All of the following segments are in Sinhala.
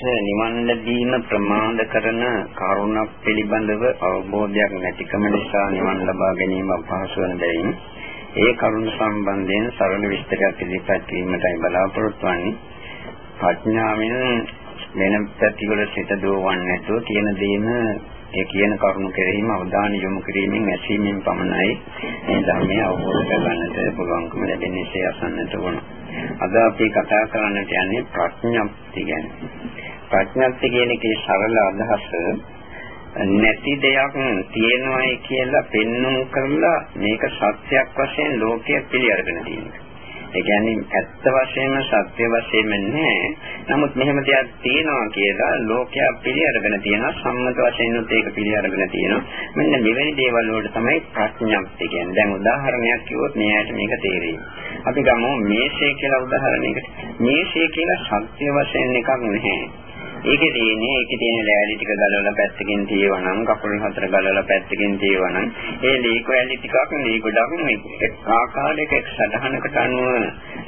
නිවන් ලැබීම ප්‍රමාද කරන කරුණක් පිළිබඳව අවබෝධයක් නැතිකම නිසා නිවන් ලබා ගැනීම අපහසු වන බැවින් ඒ කරුණ සම්බන්ධයෙන් සරල විස්තරයක් ඉදිරිපත් කිරීමටයි බලාපොරොත්තු වෙන්නේ. ප්‍රඥාවෙන් වෙන පැතිවල සිත දෝවන්නේ නැතුව කියන දේම ඒ කියන කරුණු කෙරෙහිම අවධානය යොමු කිරීමෙන් ඇසීමෙන් පමණයි මේ ධර්මය අවබෝධ කරගන්නට පුළුවන්කම ලැබෙන්නේ අසන්නට ඕන. අද අපි කතා කරන්නට යන්නේ ප්‍රඥප්ති ගැන. ප්‍රඥප්ති කියන එකේ සරල අදහස නැති දෙයක් තියෙනවායි කියලා පෙන්වුම් කරලා මේක සත්‍යයක් වශයෙන් ලෝකයේ පිළිඅරගෙන තියෙනවා. ඒ කියන්නේ ඇත්ත වශයෙන්ම සත්‍ය වශයෙන්ම නැහැ. නමුත් මෙහෙම දෙයක් තියෙනවා කියලා ලෝකයා පිළිඅරගෙන තියෙනවා. සම්මත වශයෙන් උත් ඒක පිළිඅරගෙන තියෙනවා. මෙන්න මෙවැනි දේවල් වලට තමයි ප්‍රඥප්තිය කියන්නේ. දැන් උදාහරණයක් කිව්වොත් මෙයාට මේක තේරෙයි. අපි ගමු මේෂය කියලා උදාහරණයකට. මේෂය කියලා සත්‍ය වශයෙන් එකක් නැහැ. ඒකේ තියෙන්නේ ඒකේ තියෙන ලෑලි ටික ගලවලා පැත්තකින් තියවනම් කකුල් හතර ගලවලා පැත්තකින් තියවනම් ඒ ලී කොැලි ටිකක් ලී ගොඩක් එක් ආකාරයක එක් සටහනකට අනුව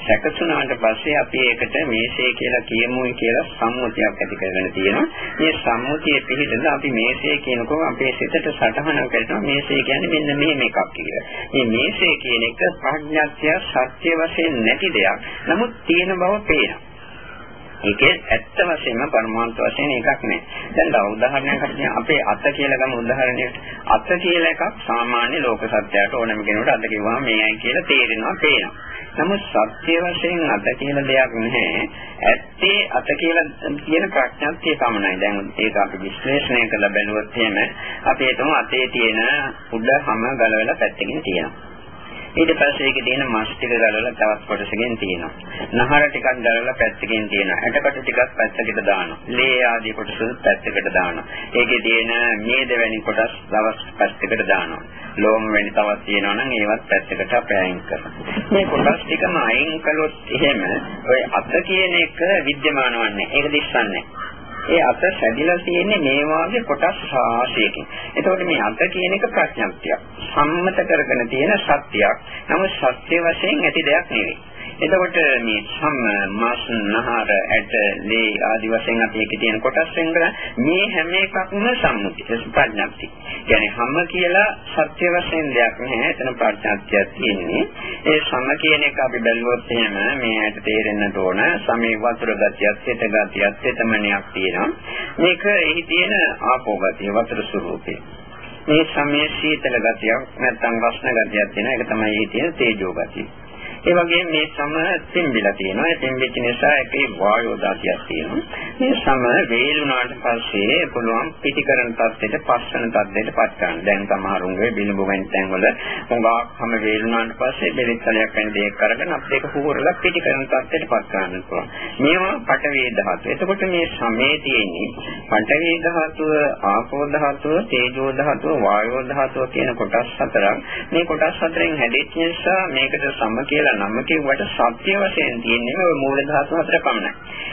සැකසුනාට පස්සේ අපි ඒකට මේසේ කියලා කියමුයි කියලා සම්මුතියක් ඇති කරගෙන තියෙනවා. මේ සම්මුතිය පිළිබඳව අපි මේසේ කියනකොට අපේ සිතට සටහන කරනවා මේසේ කියන්නේ මෙන්න මෙහෙම එකක් කියලා. මේ මේසේ කියන එක ප්‍රඥාත්‍ය සත්‍ය වශයෙන් නැති දෙයක්. නමුත් තියෙන බව පේනවා. ඒකේ ඇත්ත වශයෙන්ම පරමාර්ථ වශයෙන් එකක් නෑ. දැන් තව උදාහරණයක් අපිට අපේ අත කියලා ගමු උදාහරණයකට. අත කියලා එකක් සාමාන්‍ය ලෝක සත්‍යයට ඕනම කෙනෙකුට අත කිව්වම මේයි කියලා තේරෙනවා, පේනවා. නමුත් සත්‍ය වශයෙන් අත කියලා දෙයක් නැහැ. ඇත්තේ අත කියලා කියන ප්‍රඥාත්තිය පමණයි. දැන් ඒක අපි විශ්ලේෂණය කරලා බැලුවොත් එහෙම අපි හිතමු අතේ තියෙන උඩ හැම ගලවලා පැත්තකින් තියෙනවා. ඊට පස්සේ ඒකේ තියෙන මස් ටික ගලවලා තවත් කොටසකින් තියෙනවා. නහර ටිකක් ගලවලා පැත්තකින් තියෙනවා. ඇටකට ටිකක් පැත්තකට දානවා. ලේ ආදී කොටස් පැත්තකට දානවා. ඒකේ තියෙන මේද වැනි කොටස් තවත් පැත්තකට දානවා. ලෝම වැනි තවත් තියෙනවා නම් ඒවත් පැත්තකට අපෑයින් කරනවා. මේ කොටස් ටිකම අයින් කළොත් එහෙම ඔය අත කියන එක විද්‍යමානවන්නේ. ඒක දිස්සන්නේ. ඒ අත සැදිලා තියෙන්නේ මේ වාගේ කොටස් රාශියකින්. එතකොට මේ අත කියන එක ප්‍රඥප්තියක්. සම්මත කරගෙන තියෙන සත්‍යයක්. නමුත් සත්‍ය වශයෙන් ඇති දෙයක් නෙවෙයි. එතකොට මේ සම්ම මාස් නහර ඇට ලේ ආදි වශයෙන් අපි එකේ තියෙන කොටස් වෙන මේ හැම එකක්ම සම්මුති ප්‍රඥාප්ති. කියන්නේ හැම කියලා සත්‍ය වශයෙන් දෙයක් නැහැ. එතන ප්‍රඥාප්තියක් තියෙන්නේ. ඒ සම කියන එක අපි බැලුවොත් එහෙම මේ ඇට තේරෙන්නට ඕන සමේ වතුර ගතියක්, සිත ගතියක්, සිතමනියක් තියෙනවා. මේක එහි තියෙන ආපෝ ගතිය, වතුර ස්වરૂපේ. මේ සමයේ සීතල ගතියක් නැත්නම් රස්න ගතියක් තියෙනවා. ඒක තමයි එහි තියෙන තේජෝ ගතිය. ඒ වගේම මේ සම තින්බිලා තියෙනවා. ඒ තින්බෙච්ච නිසා ඒකේ වායෝ දාතියක් තියෙනවා. මේ සම වේලුණාට පස්සේ පුළුවන් පිටිකරන තත්ත්වයට පස්සන තත්ත්වයට පත් ගන්න. දැන් සමහරුන්ගේ බිනබු වෙන්තෙන් වල හොඟක් හැම වේලුණාට පස්සේ බෙලිත්තලයක් වෙන දෙයක් අරගෙන අපිට ඒක හුවරලා පිටිකරන තත්ත්වයට පත් ගන්න පුළුවන්. මේවා පටවේ ධාතු. එතකොට මේ සමේ තියෙන්නේ පටවේ ධාතුව, ආපෝ ධාතුව, තේජෝ ධාතුව, වායෝ ධාතුව කියන කොටස් හතරක්. මේ කොටස් හතරෙන් හැදෙච්ච නිසා මේකට සම කියලා කියලා නම කිව්වට සත්‍ය වශයෙන් තියෙන්නේ මූල ධාතු හතර පමණයි.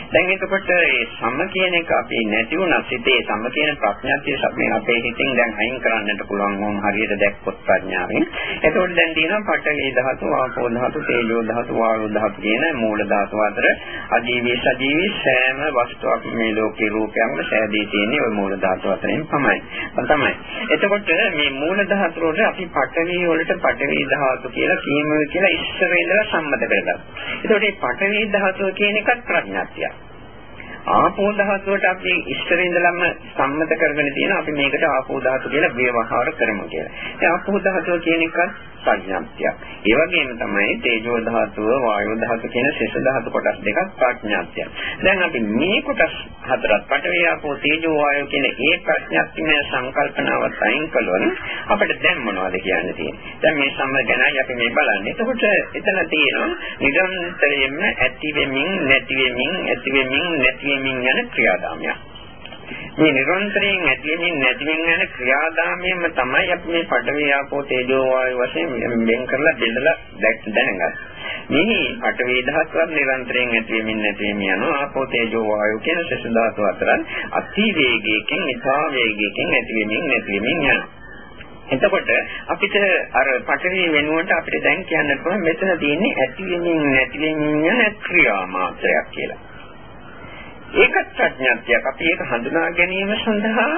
දැන් එතකොට මේ සම කියන එක අපි නැති වුණා සිතේ සම කියන ප්‍රඥාත්ය මේ අපේ හිතෙන් දැන් අයින් කරන්නට පුළුවන් වුන් හරියට දැක්කොත් ප්‍රඥාවෙන්. එතකොට දැන් තියෙනවා පඨවි ධාතු, ආපෝ ධාතු, තේජෝ ධාතු, වායෝ ධාතු කියන මූල ධාතු අතර අජීවී සජීවී සෑම වස්තුවක් මේ ලෝකේ රූපයක්ම සෑදී තියෙන්නේ ওই මූල ධාතු අතරින් පමණයි. තමයි. එතකොට මේ මූල ධාතු වලට අපි පඨවි වලට පඨවි ධාතු කියලා කියමු කියලා ඉස්සර වෙන ඉඳලා සම්මත කරගත්තා. ඒතකොට මේ පඨවි ධාතුව කියන එකත් ප්‍රඥාත්තියක්. ආපෝ ධාතුවට අපි ඉස්සර ඉඳලම සම්මත කරගෙන තියෙන අපි මේකට ආපෝ ධාතු කියලා ව්‍යවහාර කරමු කියලා. ඒ ආපෝ ධාතුව කියන එකත් ප්‍රඥාත්තියක්. ඒ වගේම තමයි තේජෝ ධාතුව, වායෝ ධාතුව කියන ශේෂ ධාතු කොටස් දෙකක් ප්‍රඥාත්තියක්. දැන් අපි මේ කොටස් හතරක් පඨවි ආපෝ තේජෝ වායෝ කියන ඒ ප්‍රඥාත්තිමය සංකල්පනාවත් අයින් කළොත් අපිට දැන් මොනවද කියන්න තියෙන්නේ? දැන් මේ සම්ම ගැනයි අපි මේ බලන්නේ. එතකොට එතන තියෙනවා නිරන්තරයෙන්ම ඇති වෙමින් නැති වෙමින් ඇති වෙමින් නැති වෙමින් යන ක්‍රියාදාමයක්. මේ නිරන්තරයෙන් ඇතිවෙමින් නැතිවෙමින් යන ක්‍රියාදාමයම තමයි අපි මේ පඩවි ආපෝ තේජෝ වායු වශයෙන් වෙන් කරලා බෙදලා දැනගන්නේ. මේ පඩවි ධාතුවක් නිරන්තරයෙන් ඇතිවෙමින් නැතිවෙමින් යන ආපෝ තේජෝ වායු කියන ශේෂ ධාතු අතර අති වේගයකින් ඉතා වේගයකින් ඇතිවෙමින් නැතිවෙමින් යනවා. එතකොට අපිට අර පඨවි වෙනුවට අපිට දැන් කියන්න පුළුවන් මෙතන තියෙන්නේ ඇති වෙමින් නැති වෙමින් යන ක්‍රියා මාත්‍රයක් කියලා. ඒකත් ප්‍රඥාත්යක්. අපි ඒක හඳුනා ගැනීම සඳහා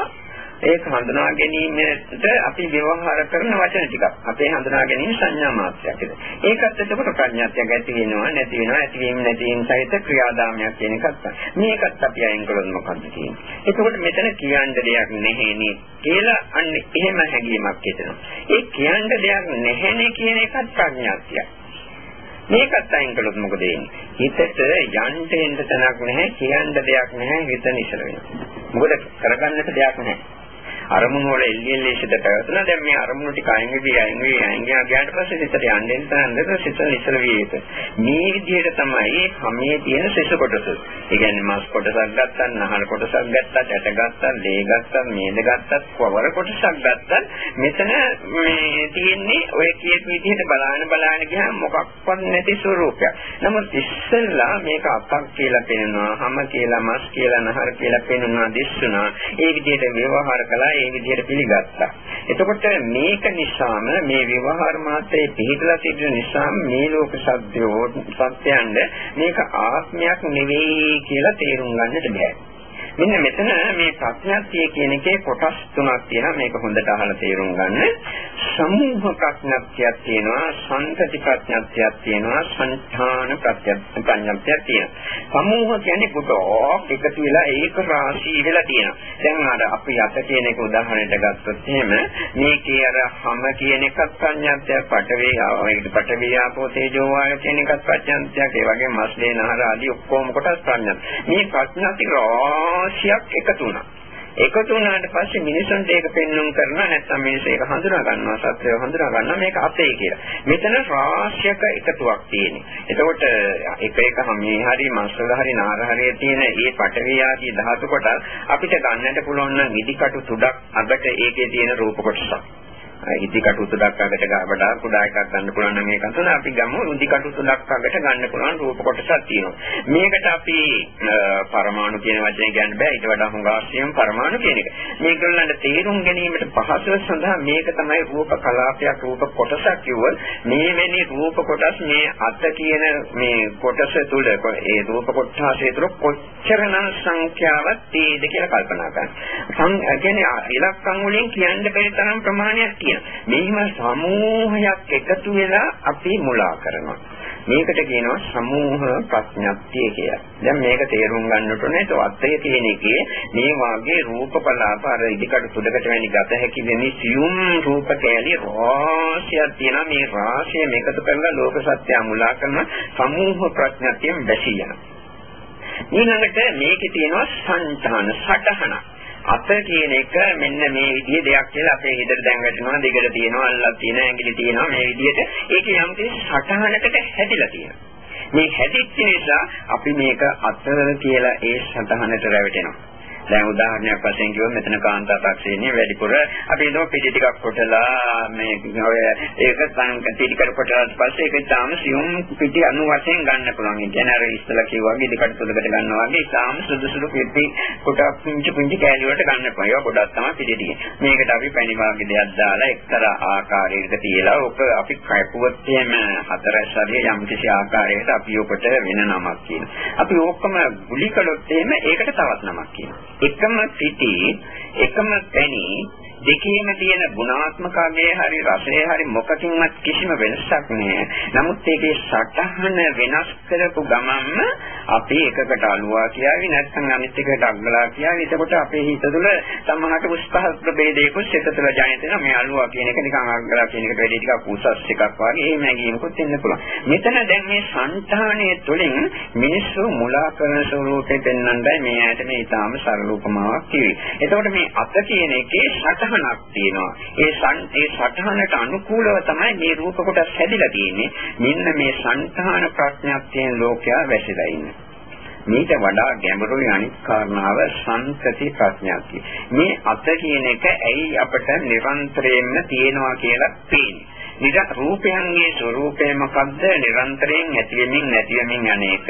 ඒක හඳුනා ගැනීමට අපි ව්‍යවහාර කරන වචන ටිකක්. අපේ හඳුනා ගැනීම සංඥා මාත්‍රයක්. ඒකත් එතකොට ප්‍රඥාත්යක් ඇති වෙනවා නැති වෙනවා ඇතිවීම නැතිවීම සහිත ක්‍රියාදාමයක් කියන එකත්. මේකත් අපි අයින් කළොත් මොකද්ද තියෙන්නේ? එතකොට මෙතන කියන්න දෙයක් නැහෙනේ කියලා අන්න එහෙම හැඟීමක් හිතෙනවා. ඒ කියන්න දෙයක් නැහෙනේ කියන එකත් ප්‍රඥාත්යක්. මේකත් අයින් කළොත් මොකද වෙන්නේ? හිතට යන්න එන්න තැනක් නැහැ, කියන්න දෙයක් නැහැ, හිත නිසල වෙනවා. මොකද කරගන්නට දෙයක් නැහැ. අරමුණු වල එල්ලි එල්ලි සිට පැවතුණා. දැන් මේ අරමුණු ටික අයින් වෙවි අයින් වෙවි අයින් ගියාට පස්සේ සිතට යන්නේ නැත්නම් සිත නිසල විය යුතුයි. මේ විදිහට තමයි කමේ තියෙන සෙස කොටස. ඒ කියන්නේ මස් කොටසක් ගත්තා, නහර කොටසක් ගත්තා, ඇට ගත්තා, ලේ ගත්තා, මේද ගත්තා, කවර කොටසක් ගත්තා. මෙතන මේ තියෙන්නේ ඔය කියපු විදිහට බලාන බලාන ගියාම මොකක්වත් නැති ස්වરૂපයක්. නමුත් ඉස්සෙල්ලා මේක අතක් කියලා පෙනෙනවා, හැම කියලා, මස් කියලා, නහර කියලා පෙනෙනවා, දිස්සුනා. ඒ විදිහට ව්‍යවහාර කළා ඒ විදිහට පිළිගත්තා. එතකොට මේක නිසාම මේ විවහාර මාත්‍රේ පිළිදලා සිටින නිසා මේ ලෝක සත්‍යෝ සත්‍යයන්ද මේක ආත්මයක් නෙවෙයි කියලා තේරුම් ගන්නට බෑ. මෙන්න මෙතන මේ ප්‍රඥාත්තිය කියන එකේ කොටස් තුනක් තියෙනවා මේක හොඳට අහලා තේරුම් ගන්න. සමූහ ප්‍රඥාත්තියක් තියෙනවා, සංතති ප්‍රඥාත්තියක් තියෙනවා, සංඛාන ප්‍රඥාත්තියක් තියෙනවා. සමූහ කියන්නේ ගොඩක් එකතු වෙලා ඒක රාශී වෙලා තියෙනවා. දැන් අර අපි අත කියන එක උදාහරණයක් ගත්තොත් එහෙම මේකේ අර හැම කියන එකක් ප්‍රඥාත්තියක්, පටවේ ආවයිද පටවේ ආපෝ තේජෝ වායු කියන එකක් ප්‍රඥාත්තියක්, ඒ වගේම මස්ලේ නහර ආදී ඔක්කොම කොටස් ප්‍රඥාත්. මේ ප්‍රඥාති රා රාශියක් එකතු වුණා. එකතු වුණාට පස්සේ මිනිසුන්ට ඒක පෙන්වුම් කරනවා නැත්නම් මිනිස්සු ඒක හඳුනා ගන්නවා සත්‍යය හඳුනා ගන්නවා මේක අපේ කියලා. මෙතන රාශියක එකතුවක් තියෙනවා. එතකොට එක එක මේ හරි මස්සල හරි නාර හරිය තියෙන මේ පටවිය ආදී ධාතු කොටස් අපිට ගන්නට පුළුවන් නම් ඉදිකටු තුඩක් අගට ඒකේ තියෙන රූප කොටසක්. ඉදිකටු තුඩක් අගට වඩා කුඩා එකක් ගන්න පුළුවන් නම් ඒක තුන අපි ගමු ඉදිකටු තුඩක් අගට ගන්න පුළුවන් රූප කොටසක් තියෙනවා. මේකට අපි පරමාණු කියන වචනේ ගන්න බෑ ඊට වඩා හුඟාස්සියම පරමාණු කියන එක. මේගොල්ලන්ට තේරුම් ගැනීමට පහසුව සඳහා මේක තමයි රූප කලාපයක් රූප කොටසක් කිව්වොත් මේ වෙනි රූප කොටස් මේ අත කියන මේ කොටස තුල ඒ රූප කොටසේ තුල කොච්චරනම් සංඛ්‍යාවක් තියෙද කියලා කල්පනා කරන්න. සම් කියන්නේ ඉලක්කම් වලින් කියන්න බැරි තරම් ප්‍රමාණයක් තියෙනවා. තියෙනවා. මෙහිම සමූහයක් එකතු වෙලා අපි මුලා කරනවා. මේකට කියනවා සමූහ ප්‍රඥප්තිය කියලා. දැන් මේක තේරුම් ගන්නට ඕනේ තවත්තේ තියෙන එකේ මේ වාගේ රූප කලාප අර ඉදිකට සුදකට වැනි ගත හැකි වෙනි සියුම් රූප කැලි රාශියක් තියෙනවා මේ රාශිය මේකතු කරලා ලෝක සත්‍ය මුලා කරන සමූහ ප්‍රඥප්තියෙන් බැසී යනවා. ඊළඟට මේකේ තියෙනවා සංඨාන සටහනක්. අත කියන එක මෙන්න මේ විදිහේ දෙයක් කියලා අපේ හිතට දැන් වැටෙනවා දෙකට තියෙනවා අල්ලක් තියෙනවා ඇඟිලි තියෙනවා මේ විදිහට. ඒක යම් කිසි සටහනකට හැදිලා තියෙනවා. මේ හැදිච්ච නිසා අපි මේක අත කියලා ඒ සටහනට රැවටෙනවා. දැන් උදාහරණයක් වශයෙන් කිව්වොත් මෙතන කාන්තා තාක්ෂණයේ වැඩිපුර අපි නෝ පිටි ටිකක් කොටලා මේ ඔය ඒක සංකති ටික කොටලාට පස්සේ ඒක තාම සියුම් පිටි අණු වශයෙන් ගන්න පුළුවන්. ඒ කියන්නේ අර ඉස්සලා කිව්වා වගේ ඉදිකට තුලකට ගන්නවා වගේ තාම සුදු සුදු පිටි කොටක් පුංචි පුංචි කෑලි වලට ගන්න පුළුවන්. ඒවා ගොඩක් තමයි පිටි ටික. මේකට අපි පැණි වාගේ දෙයක් දාලා එක්තරා ආකාරයකට තියලා ඔක අපි කයපුවත් එහෙම හතරස් හරිය යම් කිසි ආකාරයකට අපි ඔකට වෙන නමක් කියනවා. අපි ඕකම ගුලි කළොත් එහෙම ඒකට තවත් නමක් කියනවා. එකම පිටි එකම පැණි දෙකේම තියෙන ගුණාත්මකයේ හරි රසයේ හරි මොකකින්වත් කිසිම වෙනසක් නැහැ. නමුත් ඒකේ සටහන වෙනස් කරපු ගමන්ම අපි එකකට අලුවා කියාවි නැත්නම් අනිත් එකට අග්ගලා කියාවි. එතකොට අපේ හිත තුළ සමහරට උස්පහත් ප්‍රභේදයකුත් සිත තුළ ජනිත වෙනවා. මේ අලුවා කියන එක නිකන් අග්ගලා කියන එකට වැඩි ටිකක් උසස් එකක් වගේ එහෙම හැඟීමකුත් එන්න පුළුවන්. මෙතන දැන් මේ సంతානයේ තුළින් මිනිස්සු මුලා කරන ස්වරූපේ පෙන්වන්නයි මේ ඇයට මේ ඊටාම සරල උපමාවක් කිව්වේ. එතකොට මේ අත කියන එකේ සට සටහනක් තියෙනවා. ඒ ඒ සටහනට අනුකූලව තමයි මේ රූප කොටස් හැදිලා තියෙන්නේ. මෙන්න මේ సంతාන ප්‍රඥාත්යෙන් ලෝකයා වැසිලා ඉන්නේ. මේක වඩා ගැඹුරුයි අනිත් කාරණාව සංකති ප්‍රඥාතිය. මේ අත කියන එක ඇයි අපට නිරන්තරයෙන්ම තියෙනවා කියලා පේන්නේ. රූපයන්ගේ ස්වરૂපය මොකද්ද නිරන්තරයෙන් ඇතිවෙමින් නැතිවෙමින් යන්නේක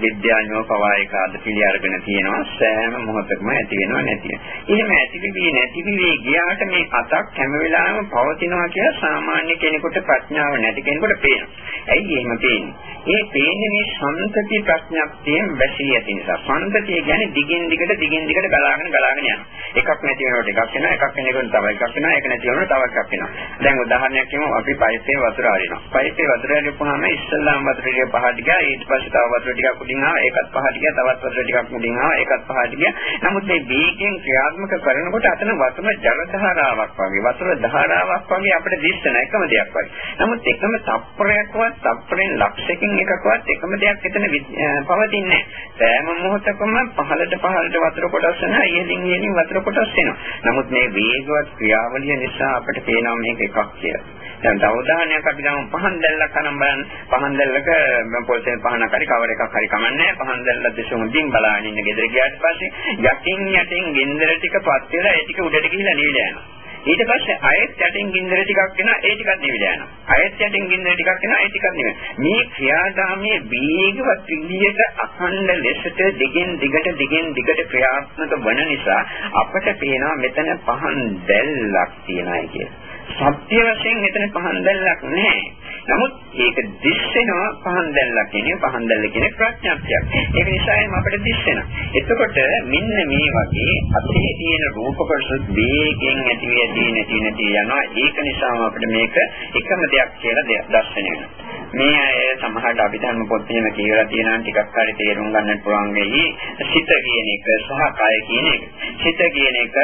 විද්‍යාඥයෝ පවා ඒක අද පිළි අරගෙන තියෙනවා සෑම මොහොතකම ඇති වෙනවා නැති වෙනවා. එහෙම ඇතිවි නැතිවි ගියාට මේ අතක් හැම වෙලාවෙම පවතිනවා කියලා සාමාන්‍ය කෙනෙකුට ප්‍රඥාව නැති කෙනෙකුට පේනවා. ඇයි එහෙම පේන්නේ? ඒ පේන්නේ මේ සම්තති ප්‍රඥප්තියෙන් වැසී ඇති නිසා. සම්තතිය කියන්නේ දිගින් දිගට දිගින් දිගට ගලාගෙන ගලාගෙන යනවා. එකක් නැති වෙනකොට එකක් වෙනවා, එකක් වෙනකොට තව එකක් වෙනවා, ඒක නැති වෙනකොට තව එකක් වෙනවා. දැන් උදාහරණයක් කියමු අපි පයිපේ වතුර අරිනවා. පයිපේ වතුර අරිපුවාම ඉස්සල්ලාම වතුර ටික පහට ගියා, ඊට පස්සේ තව වතුර ටිකක් උඩින් ආවා, ඒකත් පහට ගියා, තවත් වතුර ටිකක් උඩින් ආවා, ඒකත් පහට ගියා. නමුත් මේ වේගයෙන් ක්‍රියාත්මක කරනකොට අතන වතුර ජල ධාරාවක් වගේ, වතුර ධාරාවක් වගේ අපිට දිස්සන එකම දෙයක් වගේ. නමුත් එකම තප්පරයක්වත් තප්පරෙන් ලක්ෂයකින් එකකවත් එකම දෙයක් එතන පවතින්නේ නැහැ. සෑම මොහොතකම පහළට පහළට වතුර කොටස් වෙනවා, ඉහළින් ඉහළින් වතුර කොටස් වෙනවා. නමුත් මේ වේගවත් ක්‍රියාවලිය නිසා අපිට පේනවා මේක එකක් කියලා. දැන් තව උදාහරණයක් අපි ගමු පහන් දැල්ලක් අරන් බලන්න. පහන් දැල්ලක පොල්තෙන් පහනක් හරි කවර එකක් හරි කමන්නේ පහන් දැල්ල දෙස හොඳින් බලාගෙන ඉන්න ගෙදර ගියාට පස්සේ යටින් යටින් ගෙන්දර ටික පත් වෙලා ඒ ටික උඩට ගිහිල්ලා නිවිලා යනවා. ඊට පස්සේ අයෙත් යටින් ගින්දර ටිකක් එනවා ඒ ටිකක් නිවිලා යනවා. අයෙත් යටින් ගින්දර ටිකක් එනවා ඒ ටිකක් නිවෙනවා. මේ ක්‍රියාදාමයේ වේගවත් විදිහට අඛණ්ඩ ලෙසට දිගින් දිගට දිගින් දිගට ක්‍රියාත්මක වන නිසා අපට පේනවා මෙතන පහන් දැල්ලක් තියෙනයි කියලා. සත්‍ය වශයෙන් මෙතන පහන් දැල්ලක් නැහැ. නමුත් ඒක දිස්සෙනවා පහන් දැල්ලක් කියන්නේ පහන් දැල්ල කියන්නේ ප්‍රඥාප්තියක්. ඒක නිසා එම අපිට දිස්සෙනවා. එතකොට මෙන්න මේ වගේ අපේ තියෙන රූප කොටස වේගෙන් ඇති වෙදී නැති නැති යනවා. ඒක නිසාම අපිට මේක එකම දෙයක් කියලා දැක්සෙන වෙනවා. මේ අය සමහරට අභිධර්ම පොත් එහෙම කියලා තියෙනවා ටිකක් හරි තේරුම් ගන්නට පුළුවන් වෙයි. සිත කියන එක සහ කය කියන එක. සිත කියන එක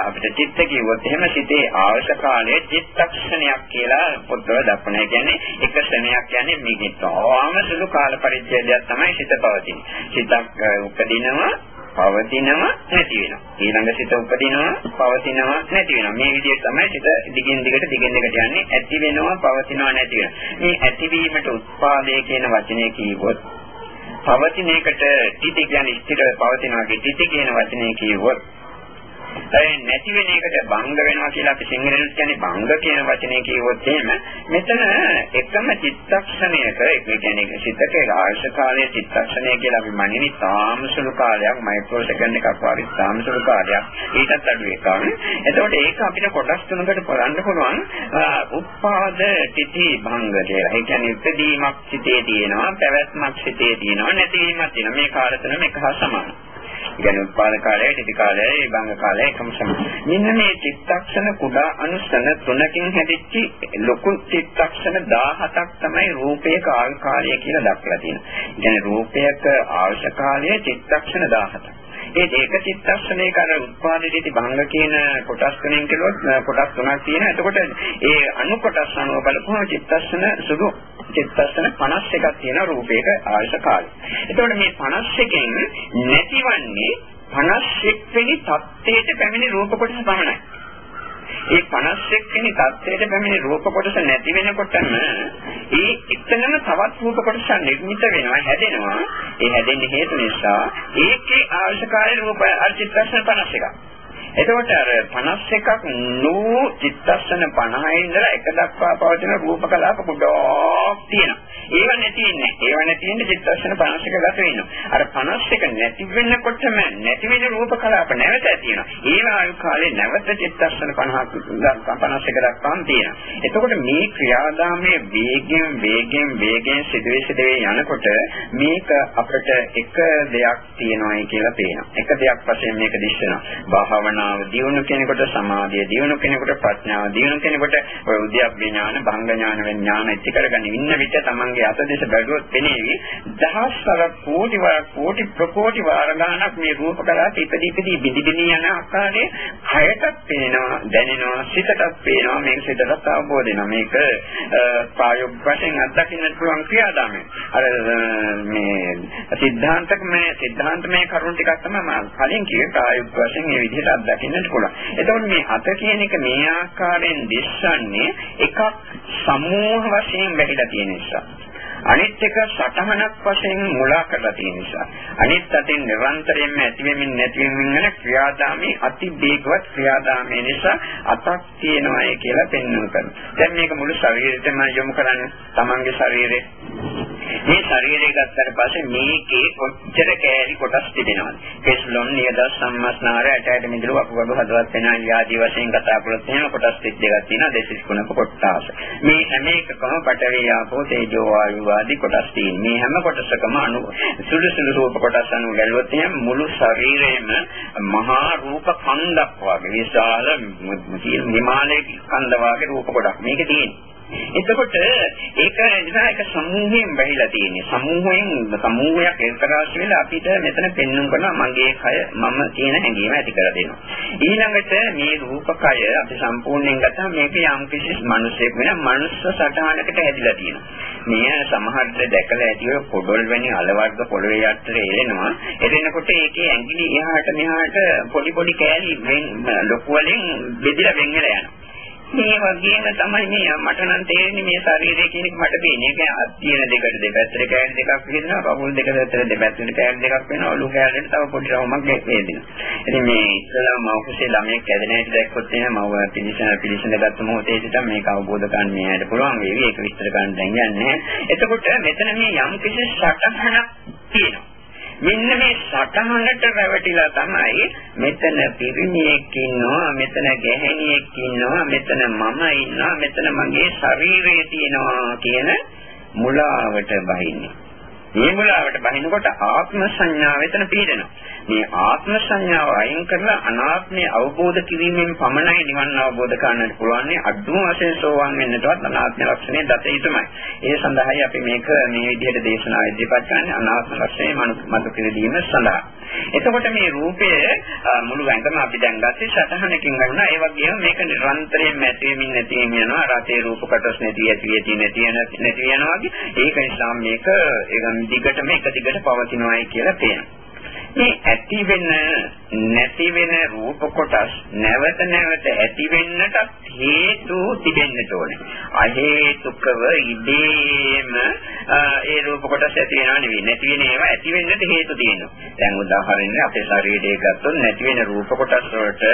අපිට චිත්ත කිව්වොත් එහෙම සිතේ අවශ්‍ය කාලයේ චිත්තක්ෂණයක් කියලා පොත්වල දක්වන. ඒ කියන්නේ එක ශ්‍රණයක් කියන්නේ මේකේ තාම සුළු කාල පරිච්ඡේදයක් තමයි සිත පවතින්නේ. සිතක් උපදිනවා පවතිනවා නැති වෙනවා. ඊළඟ සිත උපදිනවා පවතිනවා නැති වෙනවා. මේ විදිහට තමයි සිත දිගින් දිගට දිගින් දිගට යන්නේ. ඇති වෙනවා පවතිනවා නැති වෙනවා. මේ ඇතිවීමට උත්පාදේ කියන වචනේ කියවොත් පවතින එකට තිති කියන්නේ ස්ථිර පවතිනවා කිති කියන වචනේ කියවොත් ඒ නැති වෙන එකට භංග වෙනවා කියලා අපි සිංහලෙන් කියන්නේ භංග කියන වචනේ කියවොත් එහෙම මෙතන එකම චිත්තක්ෂණයක ඒ කියන්නේ සිතකේ ආයශ කාලයේ චිත්තක්ෂණය කියලා අපි මනිනි තාමසුළු කාලයක් මයික්‍රෝ සෙකන්ඩ් එකක් වගේ තාමසුළු කාලයක් ඊටත් අඩු එකක්. එතකොට ඒක අපිට කොටස් තුනකට බලන්න පුළුවන් උත්පාද තිති භංග කියලා. ඒ කියන්නේ ඉදීමක් සිතේ තියෙනවා, පැවැත්මක් සිතේ තියෙනවා, නැතිවීමක් තියෙනවා. මේ කාර්යතන එක හා සමානයි. කියන්නේ උත්පාද කාලය, ටික කාලය, විභංග කාලය එකම සමාන. මෙන්න මේ චිත්තක්ෂණ කුඩා අනුසන තුනකින් හැදිච්ච ලොකු චිත්තක්ෂණ 17ක් තමයි රූපයක ආකාරය කියලා දක්වලා තියෙනවා. කියන්නේ රූපයක අවශ්‍ය කාලය චිත්තක්ෂණ 17ක්. ඒ ඒක චිත්තක්ෂණයක අර උත්පාදිතී භංග කියන කොටස් තුනෙන් කෙරුවොත් කොටස් තුනක් තියෙනවා. එතකොට ඒ අනු කොටස් අනුව බලපුවම චිත්තක්ෂණ සුදු චිත්තක්ෂණ 51ක් තියෙන රූපයක ආයශ කාලය. එතකොට මේ 51කින් නැතිවන්නේ 51 වෙනි தත්ත්වයට පැමිණි රූප කොටස පමණයි. ඒ 51 වෙනි தත්ත්වයට පැමිණි රූප කොටස නැති වෙනකොටම ඒ එතනම තවත් රූප කොටසක් නිර්මිත වෙනවා හැදෙනවා ඒ හැදෙන්න හේතු නිසා ඒකේ අවශ්‍යකාරී රූප අර්චිත්තස්න 51ක් එතකොට අර 51ක් නූ චිත්තස්සන 50 ඉඳලා එක දක්වා පවතින රූප කලාප ගොඩක් තියෙනවා. ඒව නැති වෙන්නේ. ඒව නැති වෙන්නේ චිත්තස්සන 51 ගත වෙනවා. අර 51 නැති වෙනකොටම නැති වෙන රූප කලාප නැවත තියෙනවා. ඒව ආයු කාලේ නැවත චිත්තස්සන 50ක් 51 දක්වාම තියෙනවා. එතකොට මේ ක්‍රියාදාමයේ වේගෙන් වේගෙන් වේගෙන් සිදුවේ සිදුවේ යනකොට මේක අපිට එක දෙයක් තියෙනවායි කියලා පේනවා. එක දෙයක් වශයෙන් මේක දිස්සනවා. භාවනා භාවනාව දියුණු කෙනෙකුට සමාධිය දියුණු කෙනෙකුට ප්‍රඥාව දියුණු කෙනෙකුට ඔය උද්‍යප්පේ ඥාන භංග ඥාන වෙන ඥාන ඇති කරගෙන ඉන්න විට තමන්ගේ අත දෙස බැලුවොත් පෙනේවි දහස්වර කෝටි වාර කෝටි ප්‍රකෝටි වාර ගණනක් මේ රූප කලාප ඉදි ඉදි බිඳි බිඳි යන ආකාරයේ කයටත් පේනවා දැනෙනවා සිතටත් පේනවා මේක සිතටත් අවබෝධ වෙනවා මේක ප්‍රායෝගික වශයෙන් අත්දකින්න පුළුවන් ක්‍රියාදාමය අර මේ සිද්ධාන්තකමය සිද්ධාන්තමය කරුණු ටිකක් තමයි මම කලින් කිව්වේ ප්‍රායෝගික වශයෙන් මේ විදිහට දකින්නට පුළුවන්. එතකොට මේ අත කියන එක මේ ආකාරයෙන් දිස්සන්නේ එකක් සමූහ වශයෙන් වැහිලා තියෙන නිසා. අනිත් එක සටහනක් වශයෙන් මුලා කරලා තියෙන නිසා. අනිත් අතින් නිරන්තරයෙන්ම ඇතිවෙමින් නැතිවෙමින් යන ක්‍රියාදාමයේ අති වේගවත් ක්‍රියාදාමයේ නිසා අතක් තියෙනවායි කියලා පෙන්වන්න කරනවා. දැන් මේක මුළු ශරීරෙටම යොමු කරන්නේ තමන්ගේ ශරීරේ. මේ ශරීරය ගත්තට පස්සේ මේකේ කොච්චර කෑලි කොටස් තිබෙනවද? කෙස්ලොම්, නියද, සම්මස්නාර, ඇටයට මිදුළු වකුගඩු හදවත් වෙන ආදී වශයෙන් කතා කළොත් එහෙම කොටස් දෙකක් තියෙනවා දෙසිස් කුණක කොටස්. මේ හැම එකකම පඨවි ආපෝ තේජෝ වායු ආදී කොටස් තියෙනවා. මේ හැම කොටසකම අණු සුළු සුළු රූප කොටස් අණු ගැලුවොත් එහෙම මුළු ශරීරයම මහා රූප කන්දක් වගේ විශාල හිමාලයේ කන්ද වගේ රූප කොටක් මේකේ තියෙනවා. එතකොට ඒක නිසා එක සමූහයෙන් බැහැලා තියෙන්නේ. සමූහයෙන් සමූහයක් එක්තරාස් වෙලා අපිට මෙතන පෙන්වන්න කරනවා මගේ කය මම කියන හැඟීම ඇති කර දෙනවා. ඊළඟට මේ රූපකය අපි සම්පූර්ණයෙන් ගත්තාම මේක යම් කිසි මිනිසෙක් වෙන මනුස්ස සටහනකට හැදිලා තියෙනවා. මේ සමහරට දැකලා ඇති ඔය පොඩොල් වැනි අලවර්ග පොළවේ යටට එලෙනවා. එලෙනකොට ඒකේ ඇඟිලි එහාට මෙහාට පොඩි පොඩි කෑලි ලොකු වලින් බෙදලා වෙන් වෙලා යනවා. මේ වගේම තමයි මේ මට නම් තේරෙන්නේ මේ ශරීරය කියන එක මට පේන්නේ. ඒක අත්තියන දෙකට දෙපැත්තට කෑලි දෙකක් වෙනවා, කකුල් දෙක පැත්තට දෙපැත්තට කෑලි දෙකක් වෙනවා, ඔලු කෑල්ලට තව පොඩි රවුමක් දෙන්නවා. ඉතින් මේ ඉස්සලා මව කුසේ ළමයෙක් කැදෙන හැටි දැක්කොත් එහෙනම් මව පිළිසන පිළිසන ගත්ත මොහොතේ සිට මේක අවබෝධ කරගන්න මෙයාට පුළුවන් වේවි. ඒක විස්තර කරන්න දැන් යන්නේ. එතකොට මෙතන මේ යම් කිසි සටහනක් තියෙනවා. මෙන්න මේ සටහනට රැවටිලා තමයි මෙතන පිරිමියෙක් ඉන්නවා මෙතන ගැහණියෙක් ඉන්නවා මෙතන මම ඉන්නවා මෙතන මගේ ශරීරය තියෙනවා කියන මුලාවට බහින්නේ. මේ මුලාවට බහිනකොට ආත්ම සංඥාව එතන පිළිදෙනවා. මේ ආත්ම සංඥාව අයින් කරලා අනාත්මය අවබෝධ කිරීමෙන් පමණයි නිවන් අවබෝධ කරගන්නට පුළුවන්. අදුම වශයෙන් සෝවන් වෙන්නටවත් අනාත්ම ලක්ෂණය දත යුතුමයි. ඒ සඳහායි අපි මේක මේ විදිහට දේශනා ඉදිරිපත් කරන්නේ අනාත්ම ලක්ෂණය මතු කිරීම සඳහා. එතකොට මේ රූපය මුළු ඇඟම අපි දැන් ගත්තේ සතහනකින් ගන්නවා. ඒ වගේම මේක නිරන්තරයෙන් නැතිවෙමින් නැතිවෙමින් යනවා. රතේ රූප කොටස් නැති ඇති ඇති නැති නැති යනවා වගේ. ඒක නිසා මේක දිගටම එක දිගට පවතිනවායි කියලා පේනවා. මේ ඇති වෙන නැති වෙන රූප කොටස් නැවත නැවත ඇති වෙන්නට හේතු තිබෙන්නට ඕනේ. අහේතුකව ඉබේම ඒ රූප කොටස් ඇති වෙනව නෙවෙයි. නැති වෙන ඒවා ඇති වෙන්නට හේතු තියෙනවා. දැන් උදාහරණයක් අපේ ශරීරයේ ගත්තොත් නැති වෙන රූප කොටස් වලට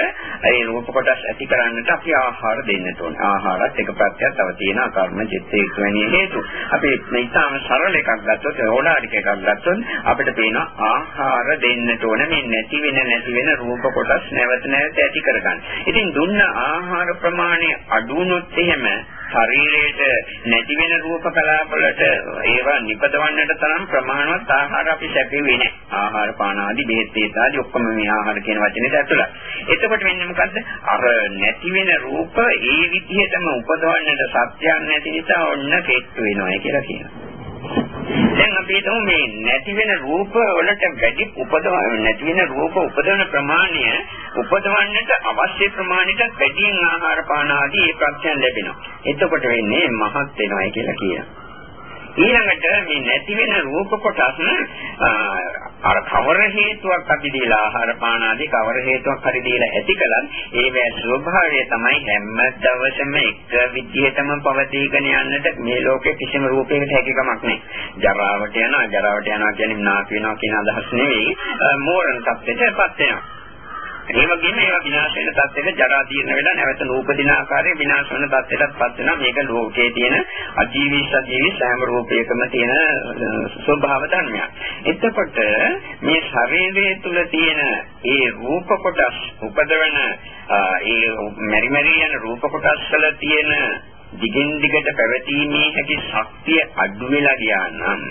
ඒ රූප කොටස් ඇති කරන්නට අපි ආහාර දෙන්නට ඕනේ. ආහාරත් එක ප්‍රත්‍යක් තව තියෙන කර්ම චිත්ත ඒක වැනි හේතු. අපි මේ ඉතාම සරල එකක් ගත්තොත් ඕලාරික එකක් ගත්තොත් අපිට පේනවා ආහාර දෙන්නට ඕන මේ නැති වෙන නැති වෙන රූප කොටස් නැවත නැවත ඇති කරගන්න. ඉතින් දුන්න ආහාර ප්‍රමාණය අඩු වුණොත් එහෙම ශරීරයට නැති වෙන රූප කලාපවලට ඒවා නිපදවන්නට තරම් ප්‍රමාණවත් ආහාර අපි සැපෙන්නේ නැහැ. ආහාර පාන ආදී බෙහෙත් ඒත් ආදී ඔක්කොම මේ ආහාර කියන වචනේට ඇතුළත්. එතකොට වෙන්නේ මොකද්ද? අර නැති වෙන රූප ඒ විදිහටම උපදවන්නට සත්‍යයක් නැති නිසා ඔන්න කෙට්ටු වෙනවා කියලා කියනවා. දැන් අපි හිතමු මේ නැති වෙන රූප වලට වැඩි උපදවන නැති වෙන රූප උපදවන ප්‍රමාණය උපදවන්නට අවශ්‍ය ප්‍රමාණයට වැඩියෙන් ආහාර පාන ආදී ඒ ප්‍රත්‍යයන් ලැබෙනවා. එතකොට වෙන්නේ මහත් වෙනවායි කියලා කියනවා. ඊළඟට මේ නැති වෙන රූප කොටස් අර කවර හේතුවක් අපි දීලා ආහාර පාන ආදී කවර හේතුවක් හරි දීලා ඇති කලත් ඒවැ ස්වභාවය තමයි හැම දවසම එක විදිහටම පවතීගෙන යන්නට මේ ලෝකේ කිසිම රූපයකට හැකියාවක් නැහැ. ජරාවට යනවා ජරාවට යනවා කියන්නේ නාක වෙනවා කියන අදහස් නෙවෙයි මෝරණ තත්ත්වයටපත් වෙනවා. ඒ වගේම ඒවා විනාශ වෙන තත්ත්වෙට ජරා දීර්ණ වෙලා නැවත නූපදින ආකාරයේ විනාශ වෙන තත්ත්වයටපත් වෙනවා. මේක ලෝකයේ තියෙන අජීවී සජීවී සෑම රූපයකම තියෙන ස්වභාව ධර්මයක්. එතකොට මේ ශරීරය තුල තියෙන ඒ රූප කොටස් උපදවන ඒ මෙරි මෙරි යන රූප කොටස් වල තියෙන දිගින් දිගට පැවතීමේ හැකි ශක්තිය අඩු වෙලා ගියා නම්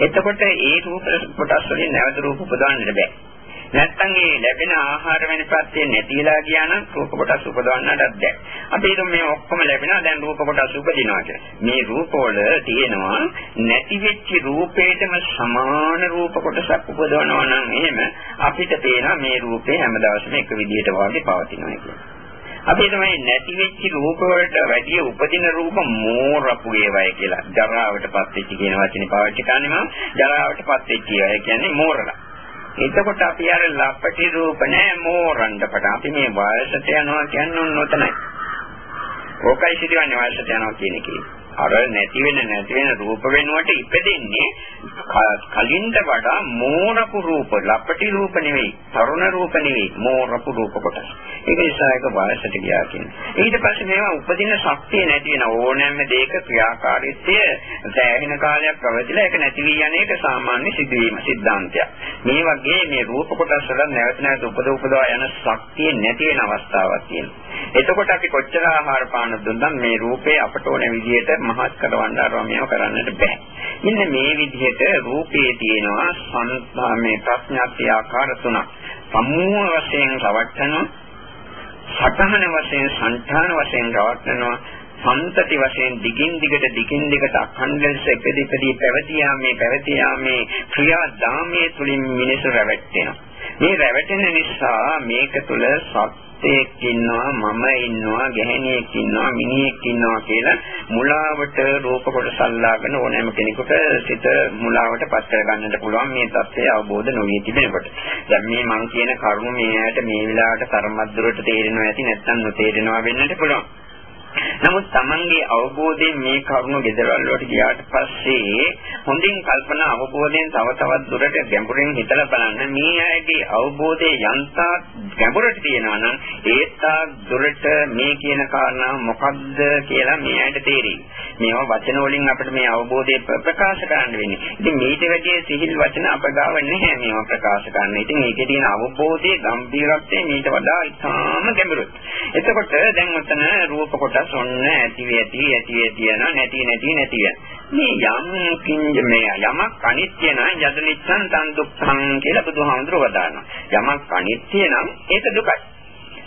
එතකොට ඒ රූප කොටස් වලින් නැවත රූප උපදවන්නට බෑ. නැත්තම් ඒ ලැබෙන ආහාර වෙන ප්‍රත්‍ය නැතිලා ගියා නම් රූප කොටස් උපදවන්නටත් බැහැ. අපි හිතමු මේ ඔක්කොම ලැබෙනවා දැන් රූප කොටස් උපදිනවා කියලා. මේ රූපවල තියෙනවා නැති වෙච්ච රූපේටම සමාන රූප කොටසක් උපදවනවා නම් එහෙම අපිට පේනවා මේ රූපේ හැමදාම එක විදිහට වගේ පවතිනවා කියලා. අපි තමයි නැති වෙච්ච රූප වලට වැඩි උපදින රූප මෝරපු ඒවායි කියලා. ජරාවටපත් වෙච්ච කියන වචනේ පාවිච්චි කරන්නේ මම ජරාවටපත් වෙච්ච ඒවා කියන්නේ මෝරලා. එතකොට අපි අර ලපටි රූප නෑ මෝරණ්ඩපට. අපි මේ වයසට යනවා කියන්නේ ඔන්න ඔතනයි. ඕකයි සිදුවන්නේ වයසට යනවා කියන එකේ. අර නැති වෙන නැති වෙන රූප වෙනුවට ඉපදෙන්නේ කලින්ට වඩා මෝරපු රූප, ලපටි රූප නෙවෙයි, තරුණ රූප නෙවෙයි, මෝරපු රූප කොටස්. ඒක නිසා ඒක වයසට ගියා කියන්නේ. ඊට පස්සේ මේවා උපදින ශක්තිය නැති වෙන ඕනෑම දෙයක ක්‍රියාකාරීත්වය සෑහෙන කාලයක් ප්‍රවතිලා ඒක නැති වී යන එක සාමාන්‍ය සිදුවීම සිද්ධාන්තයක්. මේ වගේ මේ රූප කොටස් වල නැවත නැවත උපද උපදවා යන ශක්තිය නැති වෙන අවස්ථාවක් තියෙනවා. එතකොට අපි කොච්චර ආහාර පාන දුන්නත් මේ රූපේ අපට ඕන විදිහට මහත් කරවන්න අරව මේව කරන්නට බෑ. මෙන්න මේ විදිහට රූපයේ තියෙනවා සංස්ථාමේ ප්‍රඥාත්‍ය ආකාර තුනක්. සමූහ වශයෙන් රවට්ටනවා සතහන වශයෙන් සංඨාන වශයෙන් රවට්ටනවා සම්තති වශයෙන් දිගින් දිගට දිගින් දිගට අඛණ්ඩ ලෙස එකදීපදී පැවතියා මේ පැවතියා මේ ක්‍රියා දාමයේ තුලින් මිනිසු රැවටෙනවා. මේ රැවටෙන නිසා මේක තුල සත් පුතෙක් ඉන්නවා මම ඉන්නවා ගැහණියෙක් ඉන්නවා මිනිහෙක් ඉන්නවා කියලා මුලාවට රූප කොට සල්ලාගෙන ඕනෑම කෙනෙකුට සිත මුලාවට පත් කර ගන්නට පුළුවන් මේ தත්ත්වය අවබෝධ නොවී තිබෙනකොට. දැන් මේ මං කියන කරුණ මේ ඇයට මේ වෙලාවට තරමද්දුරට තේරෙනවා ඇති නැත්නම් නොතේරෙනවා වෙන්නට පුළුවන්. නමුත් Tamange අවබෝධයෙන් මේ කරුණු ගෙදරවල වලට ගියාට පස්සේ හොඳින් කල්පනා අවබෝධයෙන් තව තවත් දුරට ගැඹුරින් හිතලා බලන්න මේ අයගේ අවබෝධයේ යන්තා ගැඹුරට තියෙනවා නම් ඒත්තා දුරට මේ කියන කාරණා මොකක්ද කියලා මේ අයට තේරෙයි. මේවා වචන වලින් අපිට මේ අවබෝධය ප්‍රකාශ කරන්න වෙන්නේ. ඉතින් මේට වැඩිය සිහිල් වචන අපගාව නැහැ මේවා ප්‍රකාශ කරන්න. ඉතින් ඒකේ තියෙන අවබෝධයේ ගැඹීරත්වය මීට වඩා ඉතාම ගැඹුරුයි. එතකොට දැන් උතන රූප කොට කොටස් ඔන්න ඇති වෙති ඇති වෙති යන නැති නැති නැති යන. මේ යම් කිංජ මේ යමක් අනිත්‍ය නම් යද නිච්ඡන් තන් දුක්ඛං කියලා බුදුහාමුදුරුවෝ වදානවා. යමක් අනිත්‍ය නම් ඒක දුකයි.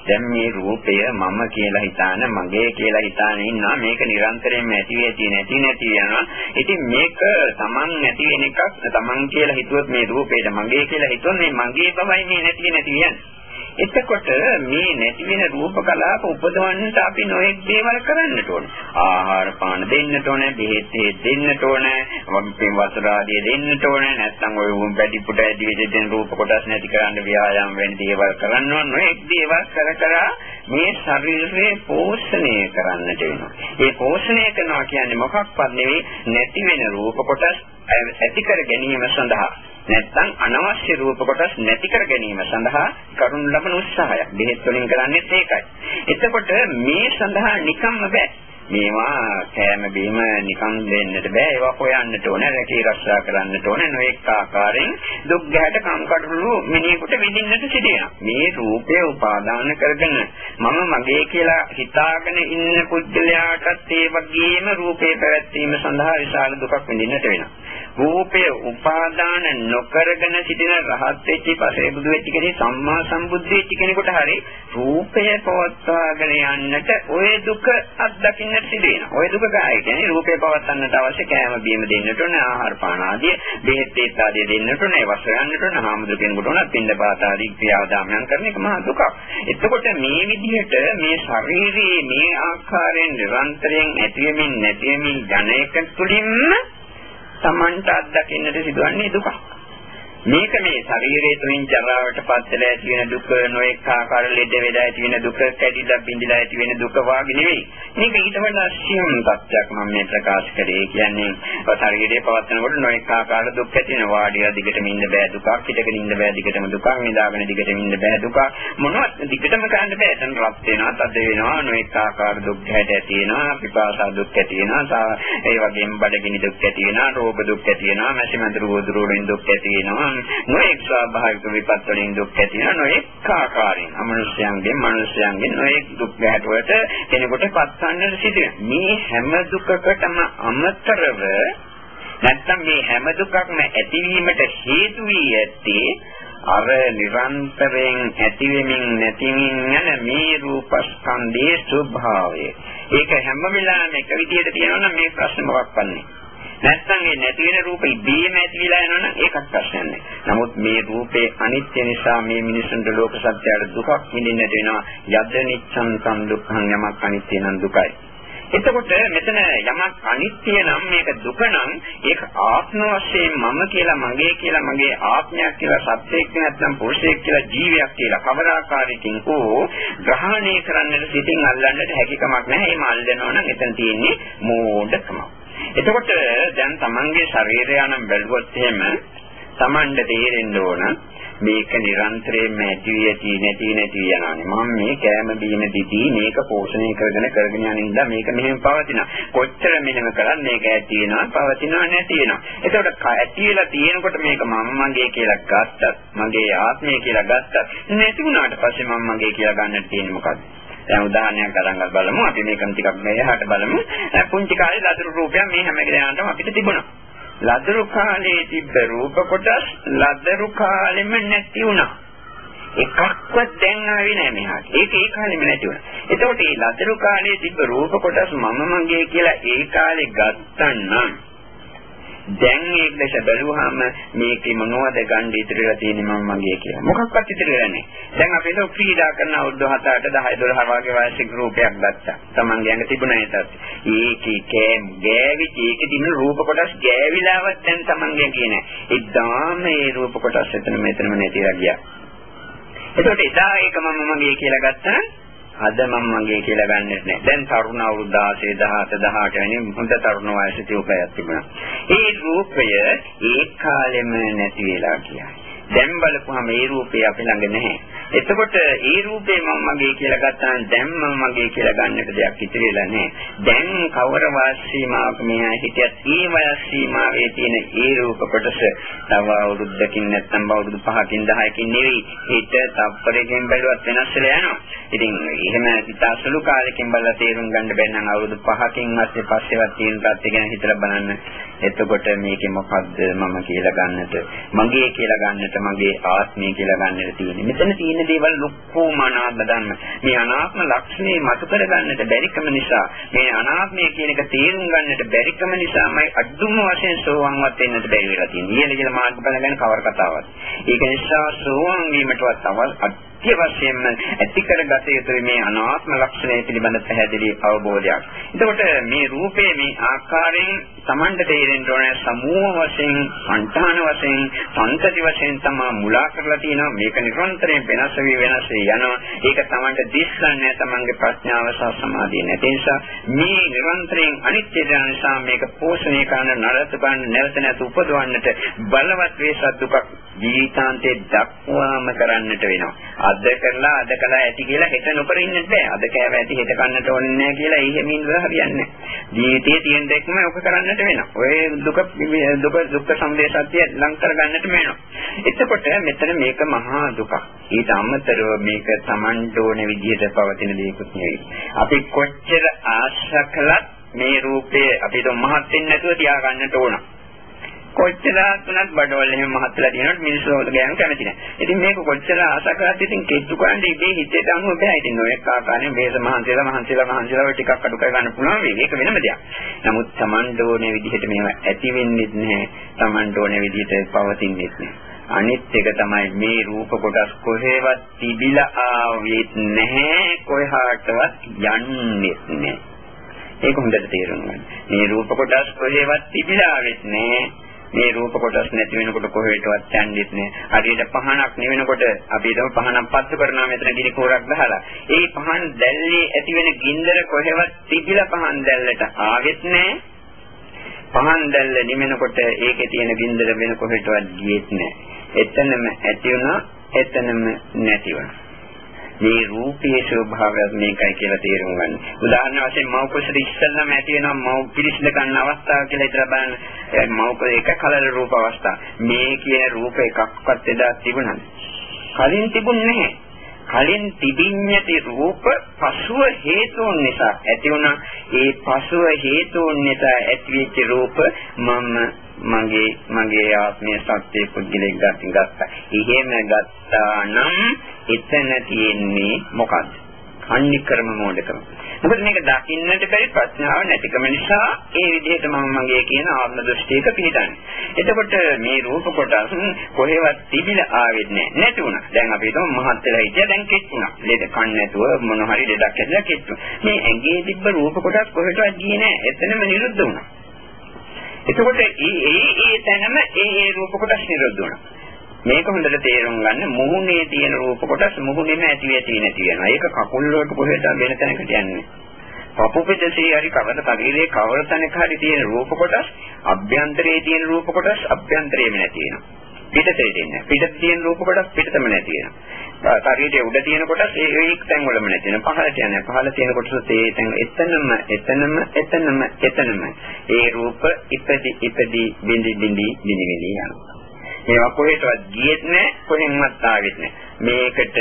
දැන් මේ රූපය මම කියලා හිතාන මගේ කියලා හිතාන ඉන්නවා මේක නිරන්තරයෙන්ම ඇති වෙති නැති නැති යනවා ඉතින් මේක Taman නැති වෙන එකක් Taman කියලා හිතුවොත් මේ රූපේට මගේ කියලා හිතුවොත් මේ මගේ බවයි මේ නැති නැති යන්නේ එතකොට මේ නැති වෙන රූප කලාප උපදවන්නට අපි නොඑක් දේවල් කරන්නට ඕන. ආහාර පාන දෙන්නට ඕන, බෙහෙත් දෙන්නට ඕන, වම්පින් වතුර ආදී දෙන්නට ඕන. නැත්නම් ඔය උන් බැටි පුඩ ඇදි වෙදෙන රූප කොටස් නැති කරන්න ව්‍යායාම වෙන දේවල් කරන්න ඕන. නොඑක් දේවල් කර කර මේ ශරීරයේ පෝෂණය කරන්නට වෙනවා. මේ පෝෂණය කරනවා කියන්නේ මොකක්වත් නෙවෙයි නැති වෙන රූප කොටස් ඇති කර ගැනීම සඳහා නැත්නම් අනවශ්‍ය රූප කොටස් නැති කර ගැනීම සඳහා කරුණු ලබන උත්සාහයක්. බෙහෙත් වලින් කරන්නේත් ඒකයි. එතකොට මේ සඳහා නිකම්ම බෑ. මේවා කෑම බීම නිකන් දෙන්නට බෑ ඒවා හොයන්නට ඕන රැකී රක්ෂා කරන්නට ඕන නොඑක ආකාරයෙන් දුක් ගැහැට කම්කටොළු මිනිහෙකුට විඳින්නට සිදුවෙනවා මේ රූපය උපාදාන කරගෙන මම මගේ කියලා හිතාගෙන ඉන්න පුද්ගලයාටත් ඒ වගේම රූපේ පැවැත්වීම සඳහා විශාල දුකක් විඳින්නට වෙනවා රූපය උපාදාන නොකරගෙන සිටින රහත් වෙච්ච පසේ බුදු වෙච්ච කෙනෙක් සම්මා සම්බුද්ධ වෙච්ච කෙනෙකුට හරි රූපය පවත්වාගෙන යන්නට ඔය දුක අත්දකින්නට සිදු වෙනවා. ඔය දුක ගාය කියන්නේ රූපය පවත්වන්නට අවශ්‍ය කෑම බීම දෙන්නට ඕන ආහාර පාන ආදී බෙහෙත් ඒත් ආදී දෙන්නට ඕන ඒ වස්ත්‍ර ගන්නට ඕන ආමුදු කෙනෙකුට ඕන පින්ඳ පාත ආදී ක්‍රියාදාමයන් කරන එක මහා දුකක්. එතකොට මේ විදිහට මේ ශරීරයේ මේ ආකාරයෙන් නිරන්තරයෙන් ඇතිවෙමින් නැතිවෙමින් යන එක තුළින්ම Tamanට අත්දකින්නට සිදුවන්නේ දුකක්. මේක මේ ශරීරයේ තුලින් ජරාවට පත් වෙලා ඇති වෙන දුක නොඑක ආකාර ලෙඩ වෙලා ඇති වෙන දුක කැඩිලා බිඳිලා ඇති වෙන දුක වාගේ නෙවෙයි. මේක ඊට වඩා සියුම් තත්ත්වයක් මම මේ ප්‍රකාශ කරේ. කියන්නේ ශරීරයේ පවත්නකොට නොඑක ආකාර දුක් ඇති වෙන වාඩිලා දිගටම ඉන්න බෑ දුකක්, හිටගෙන ඉන්න බෑ දිගටම දුකක්, නිදාගෙන දිගටම ඉන්න බෑ දුකක්. මොනවත් දිගටම කරන්න බෑ. එතන රත් වෙනවා, තද වෙනවා, නොඑක ආකාර දුක් හැට ඇති වෙනවා, පිපාසා දුක් ඇති වෙනවා, ඒ වගේම බඩගිනි දුක් ඇති වෙනවා, රෝග දුක් ඇති වෙනවා, මැසි මඳුරු වදුරු වලින් දුක් ඇති වෙනවා. නොඑක් ස්වාභාවික විපත් වලින් දුක් ඇති වෙන නොඑක් ආකාරයෙන් අමනුෂ්‍යයන්ගෙන් මනුෂ්‍යයන්ගෙන් නොඑක් දුක් ගැටවලට කෙනෙකුට පත්වන්නට සිදු මේ හැම දුකකටම අමතරව නැත්තම් මේ හැම දුකක්ම ඇතිවීමට හේතු වී ඇත්තේ අර නිරන්තරයෙන් ඇති වෙමින් නැති වෙමින් යන මේ රූපස්කන්ධයේ ස්වභාවය. ඒක හැම වෙලාවෙම එක විදිහට තියෙනවා නම් මේ ප්‍රශ්න මොකක්වත් නැහැ. නැත්නම් ඒ නැති වෙන රූප ඉබේම ඇති වෙලා යනවනම් ඒකත් ප්‍රශ්නයක් නෑ. නමුත් මේ රූපේ අනිත්‍ය නිසා මේ මිනිසුන්ට ලෝක සත්‍යයට දුකක් විඳින්නට වෙනවා. යද නිච්ඡන් සම් දුක්ඛං යමක් අනිත්‍ය නම් දුකයි. එතකොට මෙතන යමක් අනිත්‍ය නම් මේක දුක නම් ඒක ආත්ම වශයෙන් මම කියලා මගේ කියලා මගේ ආත්මයක් කියලා සත්‍යයක් නැත්නම් පුරුෂයෙක් කියලා ජීවියක් කියලා කවර ආකාරයකින් හෝ ග්‍රහණය කරන්නට සිතින් අල්ලන්නට හැකියාවක් නැහැ. එහෙම අල්ලනවා නම් එතන තියෙන්නේ මෝඩකම. එතකොට දැන් Tamange ශරීරය නම් බැලුවොත් එහෙම Tamanට තේරෙන්න ඕන මේක නිරන්තරයෙන්ම ඇති වී ඇති නැති නැති යනවානේ. මම මේ කෑම බීම දිදී මේක පෝෂණය කරගෙන කරගෙන යන ඉඳලා මේක මෙහෙම පවතිනවා. කොච්චර මෙහෙම කරත් මේක ඇති වෙනවා පවතිනවා නැති වෙනවා. එතකොට ඇති වෙලා තියෙනකොට මේක මම මගේ කියලා ගත්තත් මගේ ආත්මය කියලා ගත්තත් නැති වුණාට පස්සේ මම මගේ කියලා ගන්නට තියෙන්නේ මොකද්ද? දැන් උදාහරණයක් අරන් බලමු අපි මේකම ටිකක් මෙහාට බලමු පුංචි කාලේ ලදරු රූපයක් මේ හැම කෙනාටම අපිට තිබුණා ලදරු කාලේ තිබ්බ රූප කොටස් ලදරු කාලෙම නැති වුණා. එකක්වත් දැන් ආවේ නැහැ මෙහාට. ඒක ඒ කාලෙම නැති වුණා. එතකොට මේ ලදරු කාලේ තිබ්බ රූප කොටස් මම මගේ කියලා ඒ කාලේ ගත්තනම් දැන් මේක දැස බැලුවාම මේකේ මොනවද ගන්න ඉතිරිලා තියෙන්නේ මම මගේ කියලා. මොකක්වත් ඉතිරිලා නැහැ. දැන් අපි ඒක ක්‍රීඩා කරන අවුරුදු 7 8 10 12 වගේ වයසික රූපයක් ගත්තා. Taman ළඟ තිබුණා ඒකත්. ඒකේ කෑම් ගෑවි ඒකේ තියෙන රූප කොටස් ගෑවිලාවත් දැන් Taman ළඟ කියන්නේ. ඉදාම මේ රූප කොටස් එතන මෙතනම නැතිලා ගියා. එතකොට එදා ඒක මම මගේ කියලා ගත්තා අද මම මගේ කියලා ගන්නෙත් නෑ. දැන් තරුණ අවුරුදු 16, 17, 18 වැනි හොඳ තරුණ වයසේ තියුපයක් තිබුණා. ඒ රූපය ඒ කාලෙම නැති වෙලා ගියා. දැන් බලපුවම ඒ රූපේ අපි ළඟ නැහැ. එතකොට ඒ රූපේ මම මගේ කියලා ගත්තාම දැන් මම මගේ කියලා ගන්නට දෙයක් ඉතිරි වෙලා නැහැ. දැන් කවර වාස් සීමාවක මෙහා හිටියත් ඒ වයස් සීමාවේ තියෙන ඒ රූප කොටස තව අවුරුද්දකින් නැත්නම් අවුරුදු 5කින් 10කින් නෙවෙයි හිත තප්පරයකින් බැලුවත් වෙනස් වෙලා යනවා. ඉතින් එහෙම හිතාසලු කාලෙකින් බලලා තේරුම් ගන්න බැරි නම් අවුරුදු 5කින් පස්සේ පස්සේවත් තියෙන තත්ත්වය ගැන හිතලා බලන්න. එතකොට මේකේ මොකද්ද මම කියලා ගන්නට මගේ කියලා ගන්නට ගන්නට මගේ ආත්මය කියලා ගන්නට තියෙන්නේ. මෙතන තියෙන දේවල් ලොක්කෝම අනාත්ම ධර්ම. මේ අනාත්ම ලක්ෂණේ මතු කර ගන්නට බැරිකම නිසා මේ අනාත්මය කියන එක තේරුම් ගන්නට බැරිකම නිසාමයි අදුම වශයෙන් සෝවන්වත් වෙන්නට බැරි වෙලා තියෙන්නේ. ඊළ කියලා මාර්ගඵල ගැන කවර කතාවක්. ඒක නිසා සෝවන් වීමටවත් අවශ්‍ය අත්‍ය වශයෙන්ම ඇති කරගත යුතු මේ අනාත්ම ලක්ෂණය පිළිබඳ පැහැදිලි අවබෝධයක්. එතකොට මේ රූපේ මේ ආකාරයෙන් Tamanda තේරෙන්න ඕනේ සමූහ වශයෙන්, සංඨාන වශයෙන්, සංතති වශයෙන් තමයි මුලා කරලා තියෙනවා. මේක නිරන්තරයෙන් වෙනස් වෙවි වෙනස් වෙ යනවා. ඒක Tamanda දිස්සන්නේ තමන්ගේ ප්‍රඥාව සහ සමාධිය නැති නිසා මේ නිරන්තරයෙන් අනිත්‍ය දැන නිසා මේක පෝෂණය කරන නරත ගන්න නැවත නැවත උපදවන්නට බලවත් වේසත් දුකක් ජීවිතාන්තයේ දක්වාම කරන්නට වෙනවා. අද කරලා අද කළා ඇති කියලා හෙට නොකර ඉන්නත් බෑ. අද කෑව ඇති හෙට කන්නට ඕනේ නැහැ කියලා එහෙමින් ඉඳලා හරියන්නේ නැහැ. ජීවිතයේ තියෙන දෙයක්ම ඔක කරන්නට වෙනවා. ඔය දුක දුක දුක්ඛ සමුදය සත්‍ය ලං කරගන්නට වෙනවා. එතකොට මෙතන මේක මහා දුකක්. ඊට අමතරව මේක Tamanට ඕන විදිහට පවතින දෙයක්වත් නෙවෙයි. අපි කොච්චර ආශා කළත් මේ රූපේ අපිට මහත් වෙන්නේ නැතුව තියාගන්නට ඕන. කොච්චර තුනක් බඩවල එහෙම මහත්ලා තියෙනකොට මිනිස්සු වල ගෑනු කැමති නැහැ. ඉතින් මේක කොච්චර ආශා කරත් ඉතින් කෙට්ටු කරන්නේ ඉබේ හිතේට අනුව බෑ. ඉතින් ඔය ආකාරයෙන් මේස මහන්සියලා මහන්සියලා මහන්සියලා ඔය ටිකක් අඩු කර ගන්න පුළුවන් වෙයි. ඒක වෙනම දෙයක්. නමුත් Taman ඩෝනේ විදිහට මේවා ඇති වෙන්නේ නැහැ. Taman ඩෝනේ විදිහට පවතින්නේ නැහැ. අනිත් එක තමයි මේ රූප කොටස් කොහෙවත් තිබිලා ආවෙත් නැහැ කොහාටවත් යන්නේ නැහැ. ඒක හොඳට තේරුම් ගන්න. මේ රූප කොටස් කොහෙවත් තිබිලා ආවෙත් නැහැ. මේ රූප කොටස් නැති වෙනකොට කොහෙටවත් යන්නේත් නෑ. හරියට පහනක් නිවෙනකොට අපි හිතමු පහනක් පත්තු කරනවා මෙතන ගිනි කෝරක් ගහලා. ඒ පහන් දැල්ලේ ඇති වෙන ගින්දර කොහෙවත් තිබිලා පහන් දැල්ලට ආවෙත් නෑ. පහන් දැල්ල නිවෙනකොට ඒකේ තියෙන ගින්දර වෙන කොහෙටවත් ගියෙත් නෑ. එතනම ඇති වුණා එතනම නැති වුණා. මේ රූපයේ ස්වභාවය මේකයි කියලා තේරුම් ගන්න. උදාහරණ වශයෙන් මව් කුසට ඉස්සෙල්ලාම ඇති වෙනවා මව් පිරිසිදු ගන්න අවස්ථාව කියලා හිතලා බලන්න. මව් එක කලර රූප අවස්ථා. මේ කියන රූප එකක්වත් එදා තිබුණාද? කලින් තිබුණේ නැහැ. කලින් තිබින්නති රූප පසුව හේතුන් නිසා ඇති වුණා ඒ පසුව හේතුන් නිසා ඇතිවෙච්ච රූප මම මගේ මගේ ආත්මය සත්‍ය පුද්ගලෙක් ගත්තා. එහෙම ගත්තා නම් එතන තියෙන්නේ මොකද්ද? අනික්‍රම මොඩකම. මොකද මේක දකින්නට බැරි ප්‍රඥාව නැතිකම නිසා ඒ විදිහට මම මගේ කියන ආත්ම දෘෂ්ටියක පිළිදන්නේ. එතකොට මේ රූප කොටස් කොහෙවත් තිබිලා ආවෙත් නැහැ. නැති වුණා. දැන් අපි හිතමු මහත් වෙලා හිටියා දැන් කෙට්ටුණා. ලෙඩ කන් නැතුව මොන හරි ලෙඩක් ඇදලා කෙට්ටුණා. මේ ඇඟේ තිබ්බ රූප කොටස් කොහෙටවත් ගියේ නැහැ. එතනම නිරුද්ධ වුණා. එතකොට ඒ ඒ ඒ තැනම ඒ ඒ රූප කොටස් නිරුද්ධ වුණා. මේක හොඳට තේරුම් ගන්න මුහුණේ තියෙන රූප කොටස් මුහුණේම ඇති වෙති නැති වෙනවා. ඒක කකුල් වලට කොහෙද වෙන තැනකට යන්නේ. පපු පිටසේ හරි කවර ශරීරයේ කවර තැනක හරි තියෙන රූප කොටස් අභ්‍යන්තරයේ තියෙන රූප කොටස් අභ්‍යන්තරයේම නැති වෙනවා. පිටතේ තියෙන. පිටත තියෙන රූප කොටස් පිටතම නැති වෙනවා. ශරීරයේ උඩ තියෙන කොටස් ඒ එක් තැන් වලම නැති වෙනවා. පහළට යන්නේ. පහළ තියෙන කොටස් ඒ තැන් එතනම එතනම එතනම එතනම ඒ රූප ඉපදි ඉපදි බිඳි බිඳි බිඳි බිඳි යනවා. මේවා කොහෙටවත් ගියෙත් නැහැ කොහෙන්වත් ආවෙත් නැහැ මේකට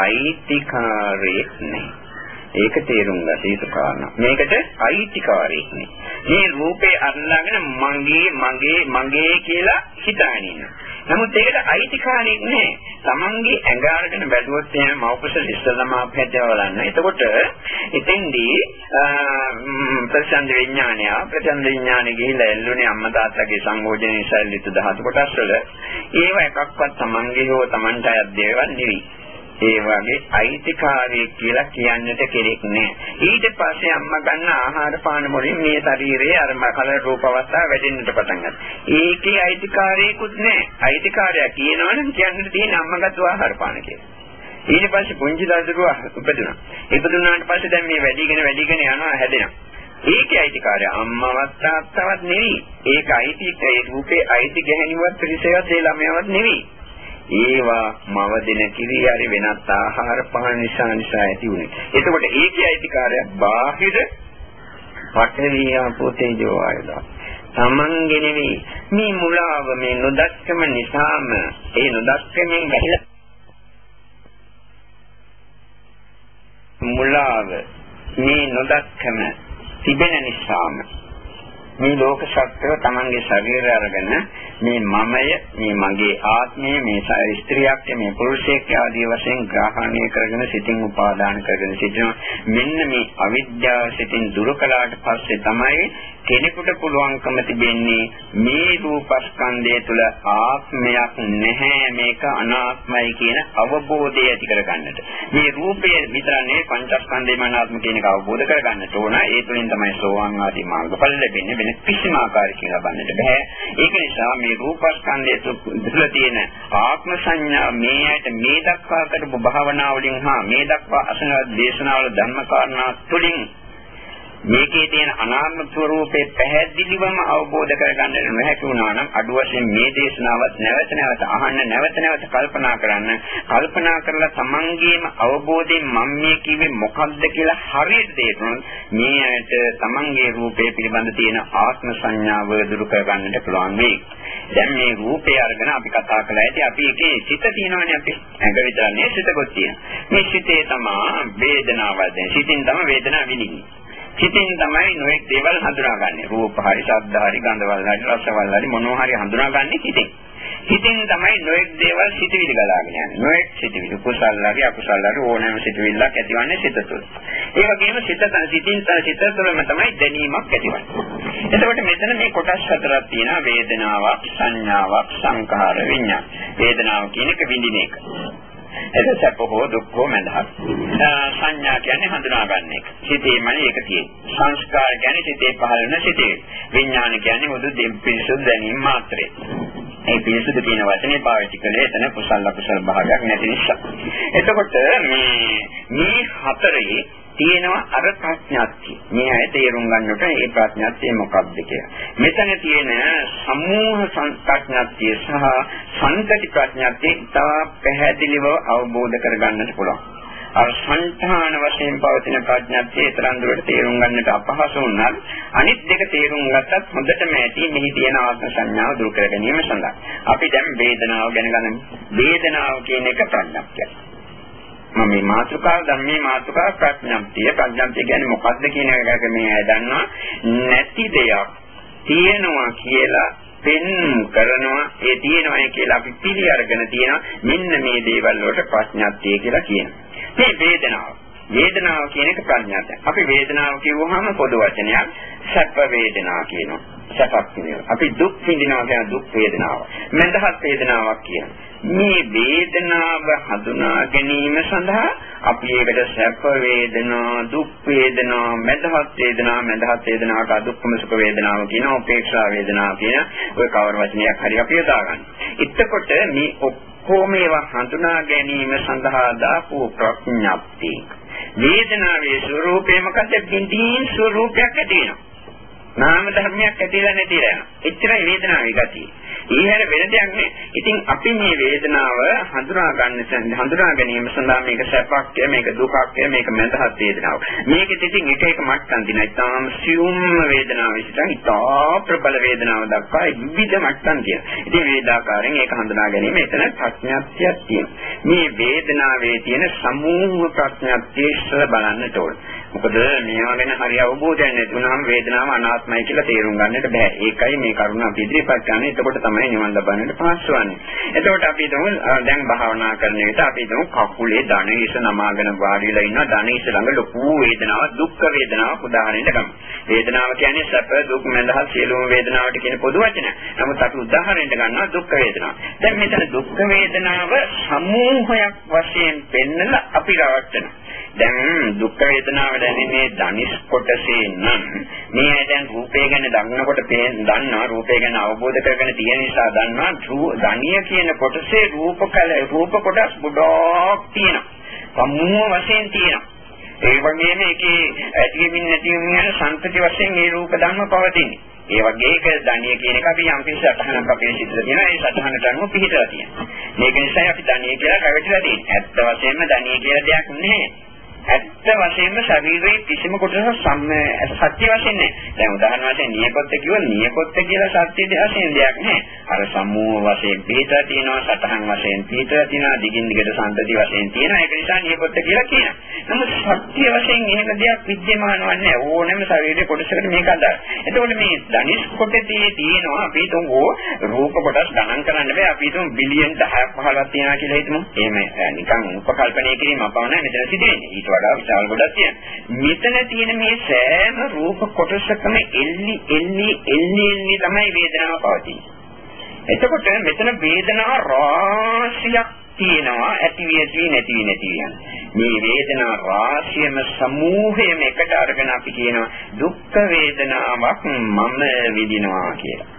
අයිතිකාරයෙක් නැහැ ඒක තේරුම් ගත යුතු කාරණා. මේකට අයිතිකාරයෙක් නැහැ මේ රූපේ අල්ලාගෙන මගේ මගේ මගේ කියලා හිතාගෙන ඉන්නවා. නමුත් ඒකට අයිතිකාරයෙක් නෑ. Tamange ඇඟ අරගෙන බැලුවොත් එහෙම මව්කුසල ඉස්සලම අපහැදව බලන්න. එතකොට එතෙන්දී ප්‍රචන්ද විඥානය ප්‍රචන්ද විඥානෙ ගිහිල්ලා එල්ලුනේ අම්මා තාත්තගේ සංයෝජන නිසා ලිතු ධාතු කොටස් වල ඒව එකක්වත් Tamange හෝ Tamanට අයත් දේවල් නෙවෙයි. ඒ වගේ අයිතිකාරයෙක් කියලා කියන්නට කෙනෙක් නෑ. ඊට පස්සේ අම්මා ගන්න ආහාර පාන වලින් මේ ශරීරයේ අර කල රූප අවස්ථාව වැඩෙන්නට පටන් ගන්නවා. ඒකේ අයිතිකාරයෙකුත් නෑ. අයිතිකාරයා කියනවනම් කියන්නට තියෙන අම්මගත් ආහාර පාන කියලා. ඊට පස්සේ පුංචි දරුවා උපදිනවා. ඉපදුනාට පස්සේ දැන් මේ වැඩිගෙන වැඩිගෙන යනවා හැදෙනවා. ඒකේ අයිතිකාරය අම්මවත් තාත්තවත් නෙවෙයි. ඒක අයිති ඒ රූපේ අයිති ගැහෙනවත් ත්‍රිසයවත් ඒ ළමයාවත් නෙවෙයි. ඒවා මව දෙන කිරි හරි වෙනත් ආහාර පහන් නිසා නිසා ඇති උනේ. එතකොට ඒකේ අයිතිකාරය බාහිර පඨවි ආපෝ තේජෝ ආයදා. තමන්ගේ නෙවෙයි මේ මුලාව මේ නොදක්කම නිසාම ඒ නොදක්කමෙන් ගැහිලා මුලාව මේ නොදක්කම තිබෙන නිසාම මේ ලෝක සත්‍යව තමන්ගේ ශරීරය අරගෙන මේ මමය මේ මගේ ආත්මය මේ ස්ත්‍රියක් මේ පුරුෂයෙක් ආදී වශයෙන් ග්‍රහණය කරගෙන සිතින් උපාදාන කරගෙන සිටිනවා. මෙන්න මේ අවිද්‍යාව සිතින් දුරු කළාට පස්සේ තමයි කෙනෙකුට පුළුවන්කම තිබෙන්නේ මේ රූපස්කන්ධය තුළ ආත්මයක් නැහැ මේක අනාත්මයි කියන අවබෝධය ඇති කරගන්නට. මේ රූපය විතර නෙවෙයි පංචස්කන්ධයම අනාත්ම කියන එක අවබෝධ කරගන්නට ඕන. ඒ තුළින් තමයි සෝවාන් ආදී මාර්ගඵල ලැබෙන්නේ. වෙන කිසිම ආකාරයකින් ලබන්නට බෑ. ඒක නිසා මේ රූපස්කන්ධය තුළ තියෙන ආත්ම සංඥා මේ ඇයිට මේ දක්වා කරපු භාවනා වලින් හා මේ දක්වා අසන දේශනාවල ධර්ම කාරණා තුළින් මේකේ තියෙන අනාත්ම ස්වરૂපේ පැහැදිලිවම අවබෝධ කරගන්නට නොහැකි වුණා නම් අඩු වශයෙන් මේ දේශනාවත් නැවත නැවත අහන්න නැවත නැවත කල්පනා කරන්න කල්පනා කරලා තමන්ගේම අවබෝධයෙන් මම මේ කිව්වේ මොකක්ද කියලා හරියට තේරුනොත් මේ ඇයට තමන්ගේ රූපේ පිළිබඳ තියෙන ආත්ම සංඥාව දුරු කරගන්නට පුළුවන් වෙයි. දැන් මේ රූපය අරගෙන අපි කතා කළා ඇති අපි එකේ සිත තියෙනවනේ අපි ඇඟ විතර නේ සිතකොත් තියෙනවා. මේ සිතේ තමයි වේදනාව දැන් සිතින් තමයි වේදනාව විඳින්නේ. සිතින් තමයි නොඑක් දේවල් හඳුනාගන්නේ. රූප හරි, ශබ්ද හරි, ගන්ධවල හරි, රසවල හරි මොනවා හරි හඳුනාගන්නේ හිතෙන්. හිතෙන් තමයි නොඑක් දේවල් සිතවිලි ගලාගෙන යන්නේ. නොඑක් සිතවිලි කුසල් හරි අකුසල් හරි ඕනෑම සිතවිල්ලක් ඇතිවන්නේ සිත තුළ. ඒ වගේම සිත සිතින් සිත තුළම තමයි දැනීමක් ඇතිවන්නේ. එතකොට මෙතන මේ කොටස් හතරක් තියෙනවා වේදනාවක්, සංඥාවක්, සංඛාර, විඤ්ඤාණ. වේදනාව කියන එක විඳින එක. ඒක සැප හෝ දුක් හෝ මඳහත්. සංඥා කියන්නේ හඳුනා ගන්න එක. සිතේමයි ඒක තියෙන්නේ. සංස්කාර කියන්නේ සිතේ පහළ වෙන සිතේ. විඥාන කියන්නේ මොදු දෙපිරිසුදු දැනීම මාත්‍රේ. මේ පිරිසුදු කියන වචනේ පාවිච්චි කළේ එතන කුසල අකුසල භාගයක් නැති නිසා. එතකොට මේ මේ හතරේ තියෙනවා අර ප්‍රඥාත්තිය. මේ ඇය තේරුම් ගන්නකොට ඒ ප්‍රඥාත්තිය මොකක්ද කියලා. මෙතන තියෙන සමූහ සංස්කෘත්‍යත්තිය සහ සංකති ප්‍රඥාත්තිය තා පැහැදිලිව අවබෝධ කරගන්නට පුළුවන්. අර සංඨාන වශයෙන් පවතින ප්‍රඥාත්තිය තරම් දුරට තේරුම් ගන්නට අපහසු වුණත් අනිත් දෙක තේරුම් ගත්තත් හොඳටම ඇති මෙහි තියෙන ආත්ම සංඥාව දුරු කර ගැනීම සඳහා. අපි දැන් වේදනාව ගැන ගන්න. වේදනාව කියන එක ප්‍රඥාත්තියක්. මම මේ මාතෘකාව ධර්මයේ මාතෘකාව ප්‍රඥාප්තිය ප්‍රඥාප්තිය කියන්නේ මොකක්ද කියන එක මේ දන්නවා. නැති දෙයක් තියෙනවා කියලා පෙන් කරනවා. ඒ තියෙනවායි කියලා අපි පිළි අරගෙන තියෙනවා. මෙන්න මේ දේවල් වලට ප්‍රඥාප්තිය කියලා කියනවා. මේ වේදනාව. වේදනාව කියන එක ප්‍රඥාවක්. අපි වේදනාව කියවුවාම පොදු වචනයක්. සැප වේදනා කියනවා. සැපක් කියනවා. අපි දුක් විඳිනවා කියන දුක් වේදනාව. මඳහත් වේදනාවක් කියන. මේ වේදනාව හඳුනා ගැනීම සඳහා අපි ඒකට සැප වේදනා, දුක් වේදනා, මඳහත් වේදනා, මඳහත් වේදනාට අදුක්කම සුඛ වේදනාව කියන උපේක්ෂා වේදනාව කියන ඔය කවර වචනයක් හරි අපි යොදා ගන්න. එතකොට මේ ඔක්කොම ඒවා හඳුනා ගැනීම සඳහා දාපු ප්‍රඥප්තිය වේදනාවේ ස්වરૂපය මොකද බින්දීන් ස්වરૂපයක් ඇති වෙනවා නාම ධර්මයක් ඇතිලා නැතිලා යනවා. එච්චරයි වේදනාවේ ගතිය. ඊහැර වෙන දෙයක් නෑ. ඉතින් අපි මේ වේදනාව හඳුනා ගන්න හඳුනා ගැනීම සඳහා මේක සැපක් මේක දුකක් මේක මඳහත් වේදනාවක්. මේකෙත් ඉතින් එක එක මට්ටම් දිනයි. තාම සියුම් වේදනාව විසින් ඉතා ප්‍රබල වේදනාව දක්වා විවිධ මට්ටම් තියෙනවා. ඉතින් වේදාකාරයෙන් ඒක හඳුනා ගැනීම එතන ප්‍රඥාත්‍යයක් තියෙනවා. මේ වේදනාවේ තියෙන සමූහ ප්‍රඥාත්‍ය ඉස්සර බලන්නට ඕන. මොකද මේවා ගැන හරි අවබෝධයක් නැතුනම වේදනාව අනාත්මයි කියලා තේරුම් ගන්නට බෑ. ඒකයි මේ කරුණ අපි ඉදිරිපත් කරන්නේ. එතකොට තමයි නිවන් ලබන්නට පහසු වන්නේ. එතකොට අපි හිතමු දැන් භාවනා කරන විට අපි හිතමු කකුලේ ධන ඉස නමාගෙන වාඩිලා ඉන්නවා. ධන ඉස ළඟ ලොකු වේදනාවක්, දුක් වේදනාවක් උදාහරණයක් ගමු. වේදනාව කියන්නේ සැප, දුක්, මඳහත් සියලුම වේදනාවට කියන පොදු වචන. නමුත් අපි උදාහරණයක් ගන්නවා දුක් වේදනාව. දැන් මෙතන දුක් වේදනාව සමූහයක් වශයෙන් පෙන්නලා අපි රවට්ටනවා. දැන් දුක් වේදනාව දැනෙන්නේ ධනිස් කොටසේ නම්. මේ දැන් රූපය ගැන දන්නකොට දන්නවා රූපය ගැන අවබෝධ කරගෙන තියෙන නිසා දන්නවා ධනිය කියන කොටසේ රූප කල රූප කොටස් ගොඩක් තියෙනවා. සමූහ වශයෙන් තියෙනවා. ඒ වගේම ඒකේ ඇතිවෙමින් නැතිවෙමින් යන සංතති වශයෙන් මේ රූප ධර්ම පවතින්නේ. ඒ වගේ ඒක ධනිය කියන එක අපි යම් කිසි සටහනක් අපේ සිතේ තියෙනවා. ඒ සටහනට අනුව පිළිතලා තියෙනවා. මේක නිසා අපි ධනිය කියලා කවටිලා තියෙන්නේ ඇත්ත වශයෙන්ම ධනිය කියලා දෙයක් නැහැ. ඇත්ත වශයෙන්ම ශරීරයේ කිසිම කොටසක් සත්‍ය වශයෙන් නැහැ. දැන් උදාහරණ වශයෙන් නියපොත්ත කිව්වොත් නියපොත්ත කියලා සත්‍ය වශයෙන් දෙයක් නැහැ. අර සමූහ වශයෙන් පිටලා තියෙනවා, සතහන් වශයෙන් පිටලා තියෙනවා, දිගින් දිගට සම්පති වශයෙන් තියෙනවා. ඒක නිසා නියපොත්ත කියලා කියනවා. නමුත් සත්‍ය වශයෙන් එහෙම දෙයක් විද්‍යමාන වන්නේ ඕනෑම ශරීරයේ කොටසකට මේක අදාළ. එතකොට මේ ධනිස් කොටේ තියෙනවා අපි තුන්කෝ රූප කොටස් ගණන් කරන්න බෑ. අපි තුන් බිලියන් 10ක් 15ක් තියනවා කියලා හිතමු. එහෙම නිකන් උපකල්පනය කිරීම අපවන මෙතන සිදුවෙන්නේ. ඊට වඩා විශාල ගොඩක් තියෙනවා. මෙතන තියෙන මේ සෑම රූප කොටසකම එල්ලි එල්ලි එල්ලි එල්ලි තමයි වේදනාව පවතින්නේ. එතකොට මෙතන වේදනා රාශියක් තියෙනවා ඇති වී නැති වී නැති මේ වේදනා රාශියම සමූහයම එකට අරගෙන අපි කියනවා දුක්ඛ වේදනාවක් මම විඳිනවා කියලා.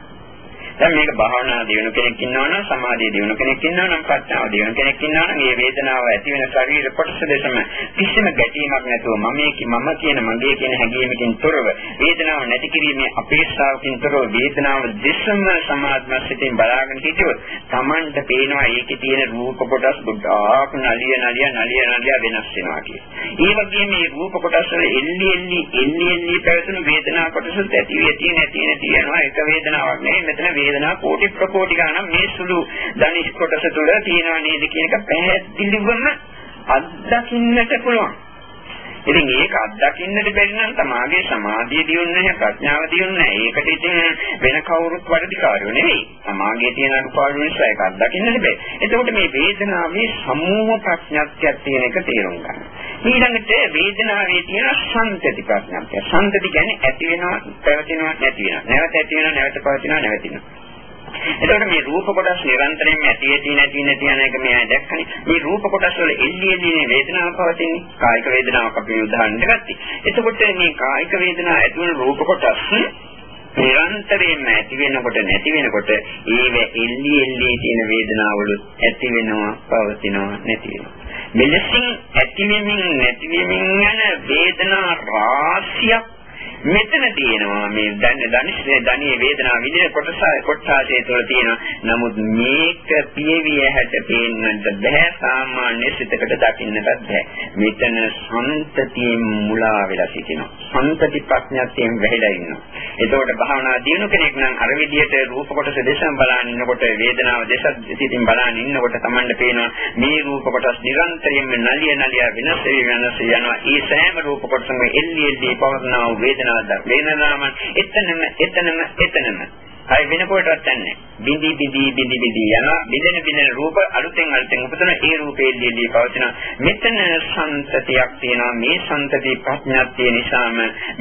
දැන් මේක භාවනා දිනු කෙනෙක් ඉන්නවා නම් සමාධිය දිනු කෙනෙක් ඉන්නවා නම් ප්‍රඥාව දිනු කෙනෙක් ඉන්නවා නම් මේ වේදනාව ඇති වෙන ශරීර කොටස දෙසම කිසිම ගැටීමක් නැතුව මම මම කියන මගේ කියන හැඟීමකින් තොරව වේදනාව නැති කිරීමේ අපේක්ෂාවකින් තොරව වේදනාව දෙසම සමාධිමත්යෙන් බලාගෙන හිටියොත් Tamanට පේනවා ඒකේ තියෙන රූප කොටස් ගොඩාක් නලිය නලිය නලිය නලිය වෙනස් වෙනවා කියන. ඒ වගේම මේ රූප කොටස් වල එල්ලි එල්ලි එල්ලි එල්ලි පැවතුණු වේදනා කොටස් ඇති වෙති නැති නැති යනවා එක වේදනාවක් නෙවෙයි මෙතන වේදනා කෝටි ප්‍රකෝටි ගණන් මේ සුළු ධනිෂ් කොටස තුළ තියෙනවා නේද කියන එක පැහැදිලිවම අත්දකින්නට පුළුවන්. ඉතින් ඒක අත්දකින්නට බැරි නම් තමාගේ සමාධිය දියුන්නේ නැහැ ප්‍රඥාව දියුන්නේ නැහැ. ඒකට ඉතින් වෙන කවුරුත් වැඩිකාරයෝ නෙවෙයි. තමාගේ තියෙන අනුපාඩු නිසා ඒක අත්දකින්නට බෑ. එතකොට මේ වේදනාවේ සමූහ ප්‍රඥාත්යක් තියෙන එක තේරුම් ගන්න. ඊළඟට වේදනාවේ තියෙන සංතති ප්‍රඥාත්ය. සංතති කියන්නේ ඇති වෙනවා, පැවතෙනවා, නැති වෙනවා. නැවත ඇති වෙනවා, නැවත පවතිනවා, නැවතිනවා. එතකොට මේ රූප කොටස් නිරන්තරයෙන්ම ඇති ඇති නැති නැති යන එක මෙයා දැක්කනේ. මේ රූප කොටස් වල එල්ලි එල්ලි වේදනාව පවතින්නේ. කායික වේදනාවක් අපි උදාහරණයක් ගත්තී. එතකොට මේ කායික වේදනාව ඇති වෙන රූප කොටස් නිරන්තරයෙන්ම ඇති වෙනකොට නැති වෙනකොට ඒව එල්ලි එල්ලි තියෙන වේදනාවලු ඇති වෙනවා පවතිනවා නැති වෙනවා. මෙලෙසින් ඇති වෙමින් නැති වෙමින් යන වේදනා රාශියක් මෙතන තියෙනවා මේ දැන් ධනිෂ්ඨේ ධනිය වේදනාව විඳින කොටස කොටසාසේ තුළ තියෙනවා. නමුත් මේක පියවිය හැට පේන්නට බෑ සාමාන්‍ය සිතකට දකින්නටත් බෑ. මෙතන සම්තතියෙන් මුලා වෙලා සිටිනවා. සම්තති ප්‍රඥාත්යෙන් වැහිලා ඉන්නවා. එතකොට භාවනා දිනු කෙනෙක් නම් අර විදිහට රූප කොටස දෙසම බලන ඉන්නකොට වේදනාව දෙස සිටින් බලන ඉන්නකොට Tamanne පේනවා මේ රූප කොටස් නිරන්තරයෙන්ම නලිය නලිය වෙනස් වෙනස් යනවා. ඒ සෑම රූප කොටසම එල්ලි එල්ලි පවර්ණා වේදනාවක් වේදනාව එතනම එතනම එතනම. අය වෙන කොටවත් නැහැ. බිඳි බිඳි බිඳි බිඳි යන බිඳෙන බිඳෙන රූප අලුතෙන් අලුතෙන් උපතන ඒ රූපයේදී පවතින මෙතන සංතතියක් තියෙනවා. මේ සංතති ප්‍රඥාත්ය නිසාම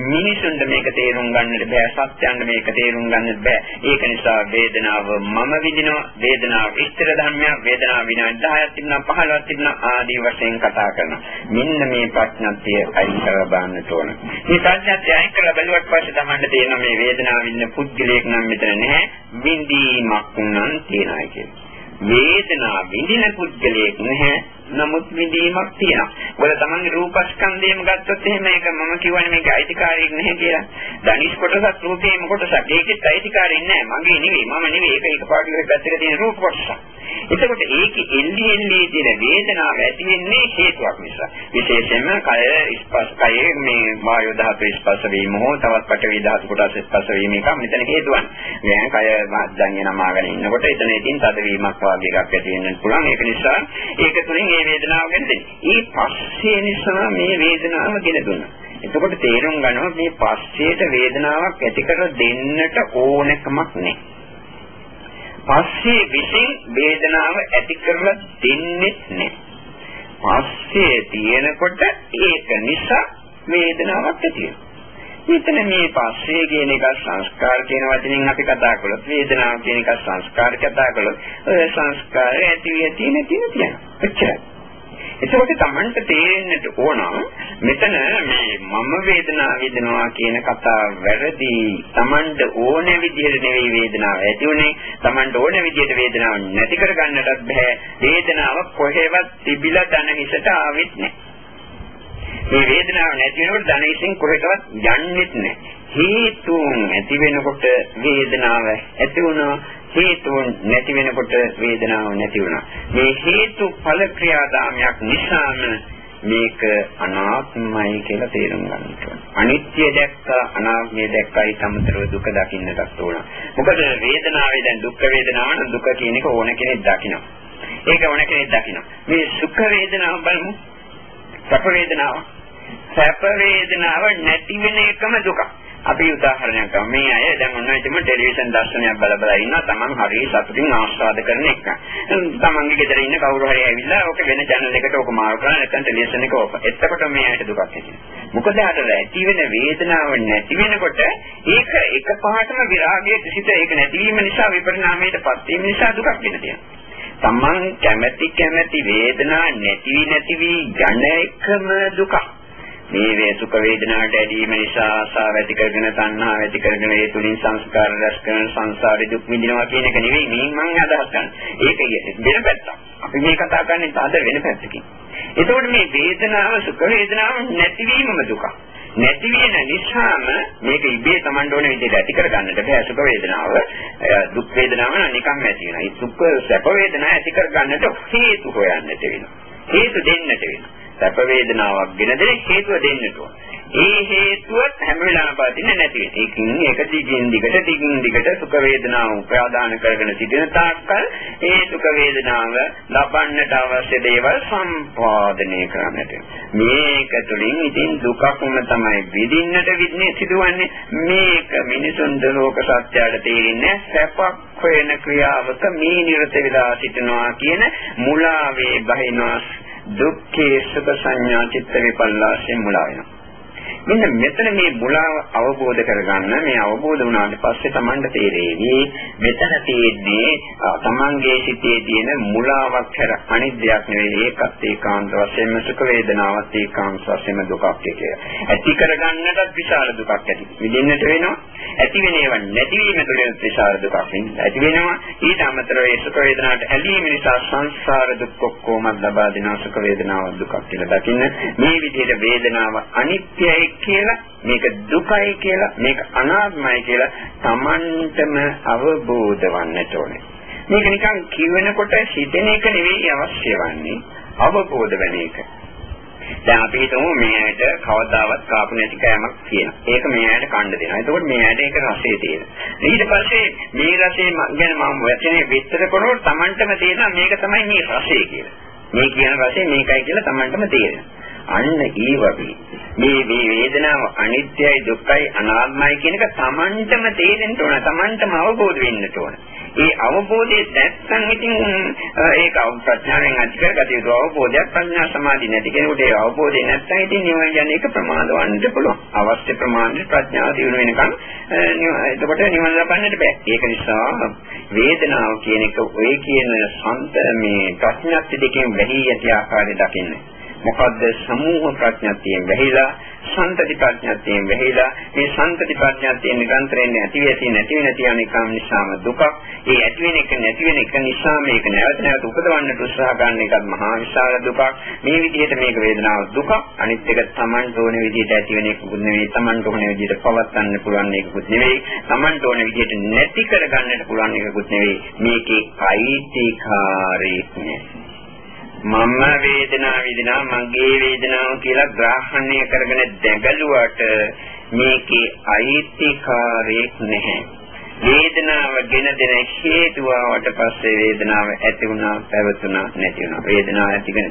මිනිසුන්ට මේක තේරුම් ගන්නට බෑ. සත්‍යයන්ට මේක තේරුම් ගන්නට බෑ. ඒක නිසා වේදනාව මම විඳිනවා. වේදනාව ඉස්තර ධර්මයක්. වේදනාව විනාඩි 10ක් තිබුණා 15ක් තිබුණා ආදී වශයෙන් කතා කරනවා. මෙන්න මේ ප්‍රඥාත්ය අයින් කරලා බලන්නට ඕන. මේ ප්‍රඥාත්ය අයින් කරලා බැලුවට පස්සේ තමයි තේරෙනවා මේ වේදනාව විඳින පුද්ගලයෙක් නම් මෙතන නැහැ. විඳීමක් නම් තියනයි කියන්නේ. වේදනාව විඳින පුද්ගලයෙක් නැහැ නමුත් විඳීමක් තියෙනවා. ඔය තමන්ගේ රූපස්කන්ධයම ගත්තොත් එහෙම ඒක මම කියවනේ මේක අයිතිකාරයක් නැහැ කියලා. ධනිස් කොටසක් රූපේම කොටසක්. ඒකෙත් අයිතිකාරයක් නැහැ. මගේ නෙවෙයි මම නෙවෙයි. ඒක එකපාරට පැත්තක තියෙන රූප කොටසක්. එතකොට ඒකේ එල්ලි එල්ලි තියෙන වේදනාව ඇති වෙන්නේ හේතුවක් නිසා. විශේෂයෙන්ම කය ස්පර්ශ කයේ මේ වායු ධාතු ස්පර්ශ වීම හෝ තවත් පටවි ධාතු කොටස් ස්පර්ශ වීම එක මෙතන හේතුවක්. දැන් කය දැන් නමාගෙන ඉන්නකොට එතන ඉතින් තද වීමක් වගේ එකක් ඇති වෙන්න පුළුවන්. ඒක නිසා ඒක තුලින් මේ වේදනාව ගැන දෙන්නේ. ඒ පස්සේ නිසා මේ වේදනාව ගෙන දුන්නා. එතකොට තේරුම් ගන්නවා මේ පස්සේට වේදනාවක් ඇති කර දෙන්නට ඕනකමක් නැහැ. පස්සේ විසින් වේදනාව ඇති කරලා දෙන්නේ නැහැ. පස්සේ තියෙනකොට ඒක නිසා වේදනාවක් ඇති වෙනවා. මෙතන මේ පස්සේ කියන එක සංස්කාර කියන වචනෙන් අපි කතා කළොත් වේදනාව කියන එක සංස්කාර කතා කළොත් ඔය සංස්කාර ඇති විය තියෙන තියෙන කියන ඔච්චරයි එතකොට Tamanට තේරෙන්නට ඕන මෙතන මේ මම වේදනාව විඳිනවා කියන කතාව වැරදි. Tamanට ඕන විදිහට නෙවෙයි වේදනාව ඇති උනේ. Tamanට ඕන විදිහට වේදනාව නැති කරගන්නටත් බෑ. වේදනාව කොහෙවත් තිබිලා දැන හිසට ආවෙත් නෑ. මේ වේදනාව නැති වෙනකොට ධන හිසින් කොහෙටවත් යන්නෙත් නැහැ. හේතුන් ඇති වෙනකොට වේදනාව ඇති වුණා හේතුන් නැති වෙනකොට වේදනාව නැති වුණා. මේ හේතු ඵල ක්‍රියාදාමයක් නිසාම මේක අනාත්මයි කියලා තේරුම් ගන්න ඕනේ. අනිත්‍ය දැක්කා අනාත්මය දැක්කයි සමතරව දුක දකින්නටත් ඕන. මොකද වේදනාවේ දැන් දුක් වේදනාව නම් දුක කියන එක ඕන කෙනෙක් දකිනවා. ඒක ඕන කෙනෙක් දකිනවා. මේ සුඛ වේදනාව බලමු. සැප වේදනාව. සැප වේදනාව නැති වෙන එකම දුකක්. අපි උදාහරණයක් ගමු. මේ අය දැන් ඔන්න ඉතින් ටෙලිවිෂන් දර්ශනයක් බල බල ඉන්නවා. Taman හරිය සතුටින් ආස්වාද කරන එක. Tamanගේ ගෙදර ඉන්න කවුරු හරි ඇවිල්ලා ඕක වෙන channel එකට ඕක මාරු කරලා නැත්නම් ටෙලිවිෂන් එක ඕක. එතකොට මේ අයට දුකක් ඇතිවෙනවා. මොකද අර ඇති වෙන වේදනාව නැති වෙනකොට ඒක එකපාරටම විරාගයේ කිසිත ඒක නැතිවීම නිසා විපරිණාමයටපත් වීම නිසා දුකක් වෙන තියෙනවා. Taman කැමැති කැමැති වේදනා නැති නැති වී යන එකම දුකක්. මේ වේ සුඛ වේදනාවට ඇදීම නිසා ආසාව ඇති කරගෙන තණ්හාව ඇති කරගෙන ඒ තුලින් සංස්කාර රැස් කරන සංසාරේ දුක් විඳිනවා කියන එක නෙවෙයි මේ මම අදහස් කරන්නේ. ඒක වෙන පැත්තක්. අපි මේ කතා කරන්නේ තද වෙන පැත්තකින්. එතකොට මේ වේදනාව සුඛ වේදනාව නැතිවීමම දුක. නැති වෙන නිසාම මේක ඉබේ Tamanට ඕන විදිහට ඇති කර ගන්නට බෑ සුඛ වේදනාව දුක් වේදනාව නිකම්ම ඇති වෙනවා. ඒ සුඛ සැප වේදනාව ඇති කර ගන්නට හේතු හොයන්නට වෙනවා. හේතු දෙන්නට වෙනවා. සැප වේදනාවක් ගෙන දෙන හේතුව දෙන්නට ඕන. ඒ හේතුව හැම වෙලාවෙම පදින්න නැති වෙන. ඒකින් ඒක දිගින් දිගට දිගින් දිගට සුඛ වේදනාව උපාදාන කරගෙන සිටින තාක්කල් ඒ සුඛ වේදනාව ලබන්නට අවශ්‍ය දේවල් සම්පාදනය කරන්නට. මේක තුළින් ඉතින් දුකක්ම තමයි විඳින්නට විඳින්නේ සිදුවන්නේ. මේක මිනිසුන් දලෝක සත්‍යයට තේරෙන්නේ සැපක් හොයන ක්‍රියාවක මේ නිරත වෙලා සිටිනවා කියන මුලාවේ බහිනවා දුක්ඛේ සුඛ සංඥා චිත්ත විපල්ලාසයෙන් මුලා වෙනවා. මෙන්න මෙතන මේ මුලාව අවබෝධ කරගන්න මේ අවබෝධ වුණාට පස්සේ Tamanට තේරෙවි මෙතන තියෙන්නේ Tamanගේ සිතේ තියෙන මුලාවක් හැර අනිත් දෙයක් නෙවෙයි ඒකත් ඒකාන්ත වශයෙන්ම සුඛ වේදනාවත් ඒකාන්ත වශයෙන්ම දුකක් කියලා. ඇති කරගන්නටත් විශාල දුකක් ඇති. විඳින්නට වෙනවා. ඇති වෙන ඒවා නැතිවීම තුළින් විශාල දුකක් ඇති වෙනවා. ඊට අමතරව ඒ සුඛ වේදනාවට ඇලීම නිසා සංසාර දුක් ඔක්කොම ලබා දෙන සුඛ වේදනාව දුකක් කියලා දකින්න. මේ විදිහට වේදනාව අනිත්‍යයි කියලා මේක දුකයි කියලා මේක අනාත්මයි කියලා Tamanටම අවබෝධ වන්නට ඕනේ. මේක නිකන් කියවෙනකොට හිතෙන එක නෙවෙයි අවශ්‍ය වන්නේ අවබෝධ වෙන එක. දැන් අපි හිතමු මෙයාට කවදාවත් කාපු නැති කෑමක් තියෙනවා. ඒක මෙයාට කන්න දෙනවා. එතකොට මෙයාට ඒක රසය තියෙනවා. ඊට පස්සේ මේ රසය ගැන මම වචනේ විස්තර කරනකොට Tamanටම තේරෙනවා මේක තමයි මේ රසය කියලා. මේ කියන රසය මේකයි කියලා Tamanටම තේරෙනවා. අන්න ඒ වගේ මේ මේ වේදනාව අනිත්‍යයි දුක්ඛයි අනාත්මයි කියන එක Tamanටම තේරෙන්න ඕන Tamanටම අවබෝධ වෙන්න ඕන ඒ අවබෝධය නැත්නම් ඉතින් ඒක ප්‍රඥාවෙන් ඇති කරගත යුතු අවබෝධයක් ප්‍රඥා සමාධිය නැති කෙනෙකුට ඒ අවබෝධය නැත්නම් ඉතින් නිවන යන එක ප්‍රමාදවන්නට පුළුවන්. අවශ්‍ය ප්‍රමාණයට ප්‍රඥාව දිනු වෙනකන් එතකොට නිවන ලබන්නට බෑ. ඒක නිසා වේදනාව කියන එක ඔය කියන සම්ත මේ ප්‍රඥාත්ති දෙකෙන් වැඩි යටි ආකාරය දකින්නේ. මොකද්ද? සමූහ ප්‍රඥාත්තියෙන් වැහිලා සන්තති ප්‍රඥාත්තියෙන් වැහිලා. මේ සන්තති ප්‍රඥාත්තියෙන් නිරන්තරයෙන් ඇති වෙති නැති වෙන තියන එකම නිසාම දුකක්. ඒ ඇති වෙන එක නැති වෙන එක නිසා මේක නැවත නැවත උපදවන්න උත්සාහ ගන්න එකත් මහා විශාල දුකක්. මේ විදිහට මේක වේදනාව දුකක්. අනිත් එක Taman ඕන විදිහට ඇති වෙන එකකුත් නෙවෙයි. Taman ඕන විදිහට පවත්වන්න පුළුවන් එකකුත් නෙවෙයි. Taman ඕන විදිහට නැති කරගන්නට පුළුවන් එකකුත් නෙවෙයි. මේකේ අයිතිකාරී නෑ මම වේදනාව විඳිනා මගේ වේදනාව කියලා ග්‍රහණය කරගෙන දැඟලුවට මේකේ අයිතිකාරයක් නැහැ. වේදනාව ගෙන දෙන හේතුවට පස්සේ වේදනාව ඇති වුණා පැවතුණා නැති වුණා. වේදනාව ඇතිගෙන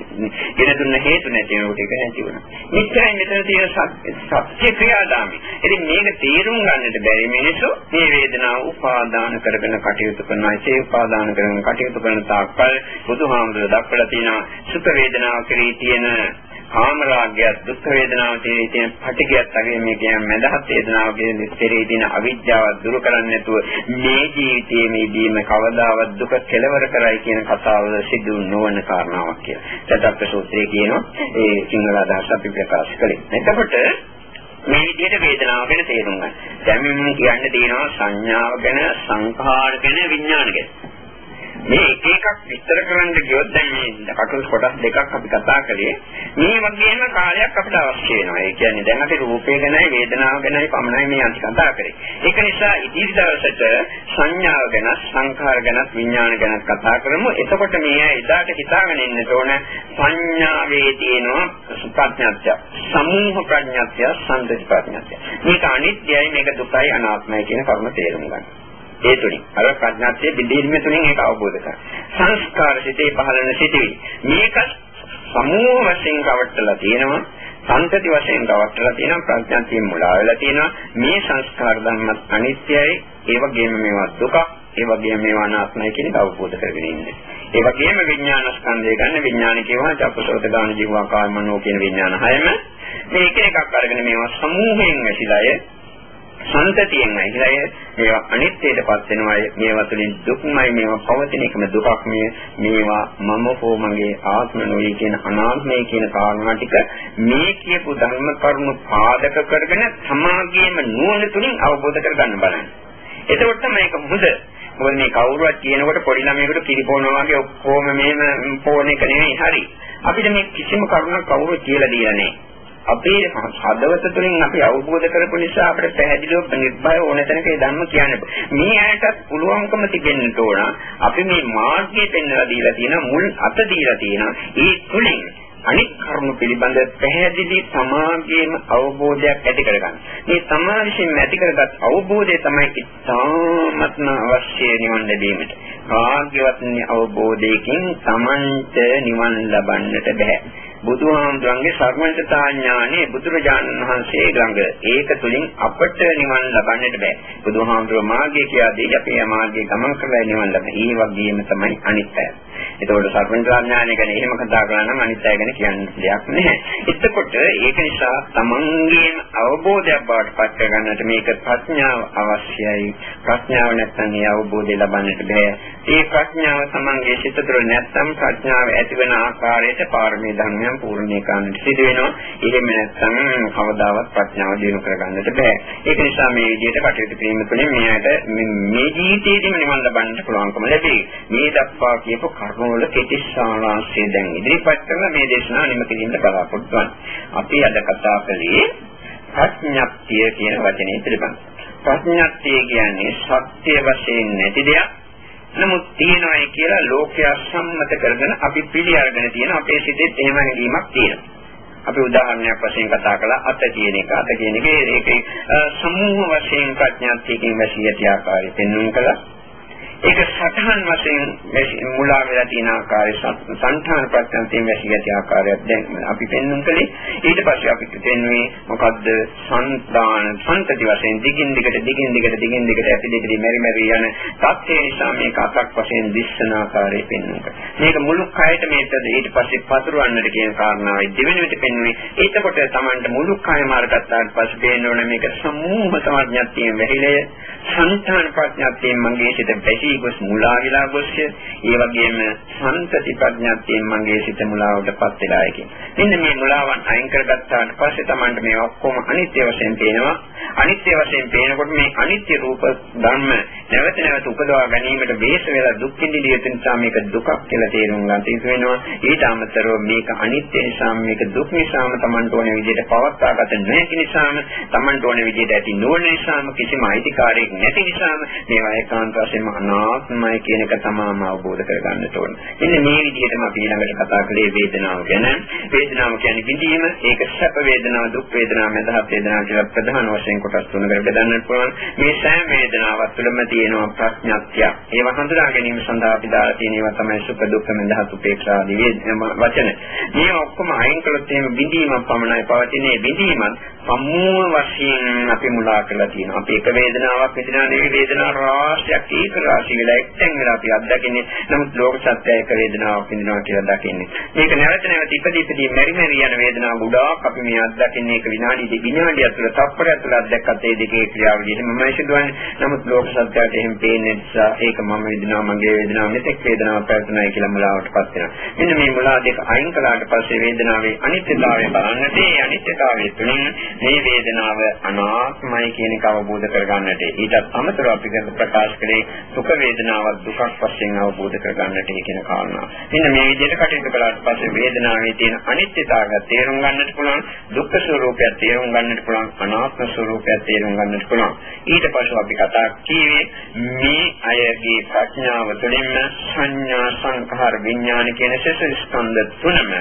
ගෙන දුන්න හේතු නැති වෙනකොට ඒක නැති වුණා. මෙච්චරයි මෙතන තියෙන සත්‍ය ක්‍රියාදාමය ඉතින් මේක තේරුම් ගන්නට බැරි මිනිස්සු මේ වේදනාව උපාදාන කරගෙන කටයුතු කරනවා. ඒ උපාදාන කරගෙන කටයුතු කරන තාක්කල් බුදුහාමුදුරුවෝ දක්වලා තියෙනවා සුඛ වේදනාව කෙරෙහි තියෙන කාමරාගයත් දුක් වේදනාව තියෙන තියෙන පටිගයත් වගේ මේ කියන මදහත් වේදනාව කියන ඉස්තරේ තියෙන අවිද්‍යාව දුරු කරන්නේ නැතුව මේ ජීවිතයේ මේ දීම කවදාවත් දුක කෙලවර කරයි කියන කතාව සිදු නොවන කාරණාවක් කියලා. සත්‍ය සූත්‍රයේ කියනවා ඒ සිංහල අදහස අපි ප්‍රකාශ කළේ. එතකොට මේ විදිහට වේදනාව ගැන තේරුම් ගන්න. දැන් මම කියන්න තියෙනවා සංඥාව ගැන, සංඛාර ගැන, විඥාන ගැන. මේ එක එකක් විස්තර කරන්න ගියොත් දැන් මේ කටුස් කොටස් දෙකක් අපි කතා කළේ මේ වගේම කාලයක් අපිට අවශ්‍ය වෙනවා. ඒ කියන්නේ දැන් අපි රූපය ගැනයි වේදනාව ගැනයි පමණයි මේ අද කතා කරේ. ඒක නිසා ඉදිරි දවසට සංඥාව ගැන, සංඛාර ගැන, විඥාන ගැන කතා කරමු. එතකොට මේ එදාට හිතාගෙන ඉන්න ඕන සංඥාවේ තියෙනවා ප්‍රඥාත්‍ය, සමූහ ප්‍රඥාත්‍ය, සම්දෙස් ප්‍රඥාත්‍ය. මේක අනිත්‍යයි, මේක දුකයි, අනාත්මයි කියන කරුණ තේරුම් ගන්න. ඒ තුලින් අර ප්‍රඥාත්යේ බිඳීම තුලින් ඒක අවබෝධ කරගන්න. සංස්කාර සිතේ පහළන සිටි මේක සමූහ වශයෙන් රවට්ටලා තියෙනවා. සංතති වශයෙන් රවට්ටලා තියෙනවා ප්‍රඥාත්යෙන් මුලා වෙලා තියෙනවා. මේ සංස්කාර ධර්මත් අනිත්‍යයි. ඒ වගේම මේවා දුකක්. ඒ වගේම මේවා අනාත්මයි කියන එක අවබෝධ කරගෙන ඉන්නේ. ඒ වගේම විඥාන ස්කන්ධය ගන්න විඥාන කියවන චක්කසෝත ගාන ජීවා කායමනෝ කියන විඥාන හයම මේ එක එකක් අරගෙන මේවා සමූහයෙන් ඇසිලාය සන්තතියෙන් ඇහිලා මේවා අනිත්‍යයටපත් වෙනවා මේවා තුළින් දුක්මයි මේවා පවතින එකම දුකක් මේ මේවා මම හෝ මගේ ආත්ම නොවේ කියන අනාත්මය කියන කාරණා ටික මේ කියපු ධර්ම කරුණු පාදක කරගෙන සමාගයේම නුවණ තුළින් අවබෝධ කරගන්න බලන්න. එතකොට තමයි ඒක හොඳ. මොකද මේ කවුරුවත් කියනකොට පොඩි ළමයෙකුට කිරිපොනවා වගේ ඔක්කොම මේම පොණ එක නෙවෙයි හරි. අපිට මේ කිසිම කරුණක් කවුරුත් කියලා දීලා නැහැ. අපේ හදවත තුළින් අපි අවබෝධ කරපු නිසා අපිට පැහැදිලිව නිර්භය ඕන තැනක ඒ ධර්ම කියන්න මේ ඇයටත් පුළුවන්කම තිබෙන්න ඕන අපි මේ මාර්ගය පෙන්වලා දීලා තියෙන මුල් අත දීලා තියෙන ඒ තුලින් අනික් කර්ම පිළිබඳ පැහැදිලි සමාගයේම අවබෝධයක් ඇති කරගන්න. මේ තමා විසින් ඇති කරගත් අවබෝධය තමයි ඉතාමත්ම අවශ්‍ය නිවන් ලැබීමට. කාග්‍යවත් අවබෝධයකින් Tamanට නිවන් ලබන්නට බෑ. බුදුහාමුදුරන්ගේ සර්වඥතා ඥානෙ බුදුරජාණන් වහන්සේ ළඟ ඒක තුලින් අපට නිවන් ලබන්නට බෑ. බුදුහාමුදුර මාර්ගය කියලාදී අපි මේ මාර්ගයේ ගමන් කරලා නිවන් ලබන. ඒ වගේම තමයි අනිත් අය. එතකොට සර්වඥතා ඥානය ගැන එහෙම කතා කරලා නම් අනිත් අය ගැන කියන්න දෙයක් නැහැ. එතකොට ඒක නිසා තමන්ගේම අවබෝධයක් බවට පත් කරගන්නට මේක ප්‍රඥාව අවශ්‍යයි. ප්‍රඥාව නැත්නම් ඒ අවබෝධය ලබන්නට බෑ. ඒ ප්‍රඥාව තමන්ගේ සිත තුළ නැත්නම් ප්‍රඥාව ඇතිවන ආකාරයට පාරමී ධර්මයන් නම් පූර්ණේ කරන්නට සිදු වෙනවා. එහෙම නැත්නම් කවදාවත් ප්‍රඥාව දිනු කරගන්නට බෑ. ඒක නිසා මේ විදිහට කටයුතු කිරීම තුළින් මෙයාට මේ ජීවිතයේදීම නිවන් ලබන්නට පුළුවන්කම ලැබේ. මේ දක්වා කියපු කර්මවල කෙටි සාරාංශය දැන් ඉදිරිපත් කරලා මේ දේශනාව නිම කිරීමට බලාපොරොත්තු වෙනවා. අපි අද කතා කළේ ප්‍රඥප්තිය කියන වචනේ පිළිබඳව. ප්‍රඥප්තිය කියන්නේ සත්‍ය වශයෙන් නැති දෙයක් නමුත් තියෙනවායි කියලා ලෝකයා සම්මත කරගෙන අපි පිළි අරගෙන තියෙන අපේ සිතේ එහෙම හැඟීමක් තියෙනවා. අපි උදාහරණයක් වශයෙන් කතා කළා අත කියන එක අත කියන එක ඒකේ සමූහ වශයෙන් ප්‍රඥාත්යකින් වැසිය යටි ආකාරය පෙන්වන්න කළා. ඒක සතහන් වශයෙන් මුලා වෙලා තියෙන ආකාරය සංඨාන ප්‍රත්‍යන්තයෙන් වැසී ඇති ආකාරයක් දැන් අපි පෙන්වන්න කලේ ඊට පස්සේ අපි පෙන්වන්නේ මොකද්ද? සංදාන සම්තති වශයෙන් දිගින් දිගට දිගින් දිගට දිගින් දිගට ඇති දෙකදී මෙරි මෙරි යන තත්ත්වය නිසා මේක අතක් වශයෙන් දිස්සන ආකාරය පෙන්වන්නක මේක මුළු කයට මේකද? ඊට පස්සේ පතුරවන්නට කියන කාරණාවයි දෙවෙනි විට පෙන්වන්නේ එතකොට Tamanට මුළු කයම අරගත්තාට පස්සේ පේනවනේ මේක සමූහ සමාඥාත්තියෙන් වැහිලය. සංඨාන ප්‍රඥාත්තියෙන් මගේ සිත බැසී ගොස් මුලා වෙලා ගොස්ය. ඒ වගේම සංතති ප්‍රඥාත්තියෙන් මගේ සිත මුලාවටපත් වෙලා යකින්. මෙන්න මේ මුලාවන් අයින් කරගත්තාට පස්සේ Tamanට මේ ඔක්කොම අනිත්‍ය වශයෙන් පේනවා. අනිත්‍ය වශයෙන් පේනකොට මේ අනිත්‍ය රූප ධර්ම නැවත නැවත උපදවා ගැනීමට බේස වෙලා දුක් විඳින නිසා මේක දුකක් කියලා තේරුම් ගන්න තියෙන වෙනවා. ඊට අමතරව මේක අනිත්‍ය නිසා මේක දුක් නිසාම Tamanට ඕන විදිහට පවත්වාගත නොහැකි නිසාම Tamanට ඕන විදිහට ඇති නොවන නිසාම කිසිම අයිතිකාරයෙක් නැති නිසාම මේවා ඒකාන්ත වශයෙන්ම අනාත්මයි කියන එක තමාම අවබෝධ කරගන්නට ඕන. මෙන්න මේ විදිහටම අපි ඊළඟට කතා කළේ වේදනාව ගැන. වේදනාව කියන්නේ විඳීම, ඒක සැප වේදනාව, දුක් වේදනාව, මඳහත් වේදනාව කියලා ප්‍රධාන වශයෙන් කොටස් තුනකට බෙදන්නට පුළුවන්. මේ සෑම වේදනාවක් තුළම තියෙනවා ප්‍රඥාත්‍ය. ඒවා හඳුනා ගැනීම සඳහා අපි දාලා තියෙන ඒවා තමයි සුඛ දුක්ඛ මඳහත් උපේක්ෂා ආදී වචන. මේ ඔක්කොම අයින් කළොත් එහෙම විඳීමක් පමණයි පවතින්නේ. විඳීමත් සම්මූල වශයෙන් අපි මුලා කරලා තියෙනවා. අපි එක වේදනාවක් විඳිනා නෙවෙයි වේදනා රාශියක් ඒක රාශිය වෙලා එක්තෙන් වෙලා අපි අත්දකින්නේ. නමුත් ලෝක සත්‍යය එක වේදනාවක් විඳිනවා කියලා දකින්නේ. මේක නැවත නැවත ඉපදී ඉපදී මෙරි මෙරි යන වේදනාව ගොඩාක් අපි මේ අත්දකින්නේ ඒක විනාඩි දෙක විනාඩියක් තුළ තප්පරයක් තුළ අත්දැක්කත් ඒ දෙකේ ක්‍රියාවලියට මම සිදුවන්නේ. නමුත් ලෝක සත්‍යයට එහෙම පේන්නේ නිසා ඒක මම විඳිනවා මගේ වේදනාව මෙතෙක් වේදනාවක් පැවතුනායි කියලා මුලාවටපත් වෙනවා. මෙන්න මේ මුලා දෙක අයින් කළාට පස්සේ වේදනාවේ අනිත්‍යතාවය බලන්නට ඒ අනිත්‍යතාවය තුළින් මේ වේදනාව අනාත්මයි කියන එක අවබෝධ කරගන්නට ඊටත් අමතරව අපි ප්‍රකාශ කළේ සුඛ වේදනාවක් දුකක් වශයෙන් අවබෝධ කරගන්නට කියන කාරණා. මෙන්න මේ විදිහට කටයුතු කළාට පස්සේ වේදනාවේ තියෙන අනිත්‍යතාවය තේරුම් ගන්නට පුළුවන්, දුක්ඛ ස්වરૂපය තේරුම් ගන්නට පුළුවන්, අනාත්ම ස්වરૂපය තේරුම් ගන්නට පුළුවන්. ඊට පස්සේ අපි කතා කීවේ මේ අයගේ ප්‍රඥාව තුළින්ම සංඥා සංඛාර විඥාන කියන සෙස ස්කන්ධ තුනම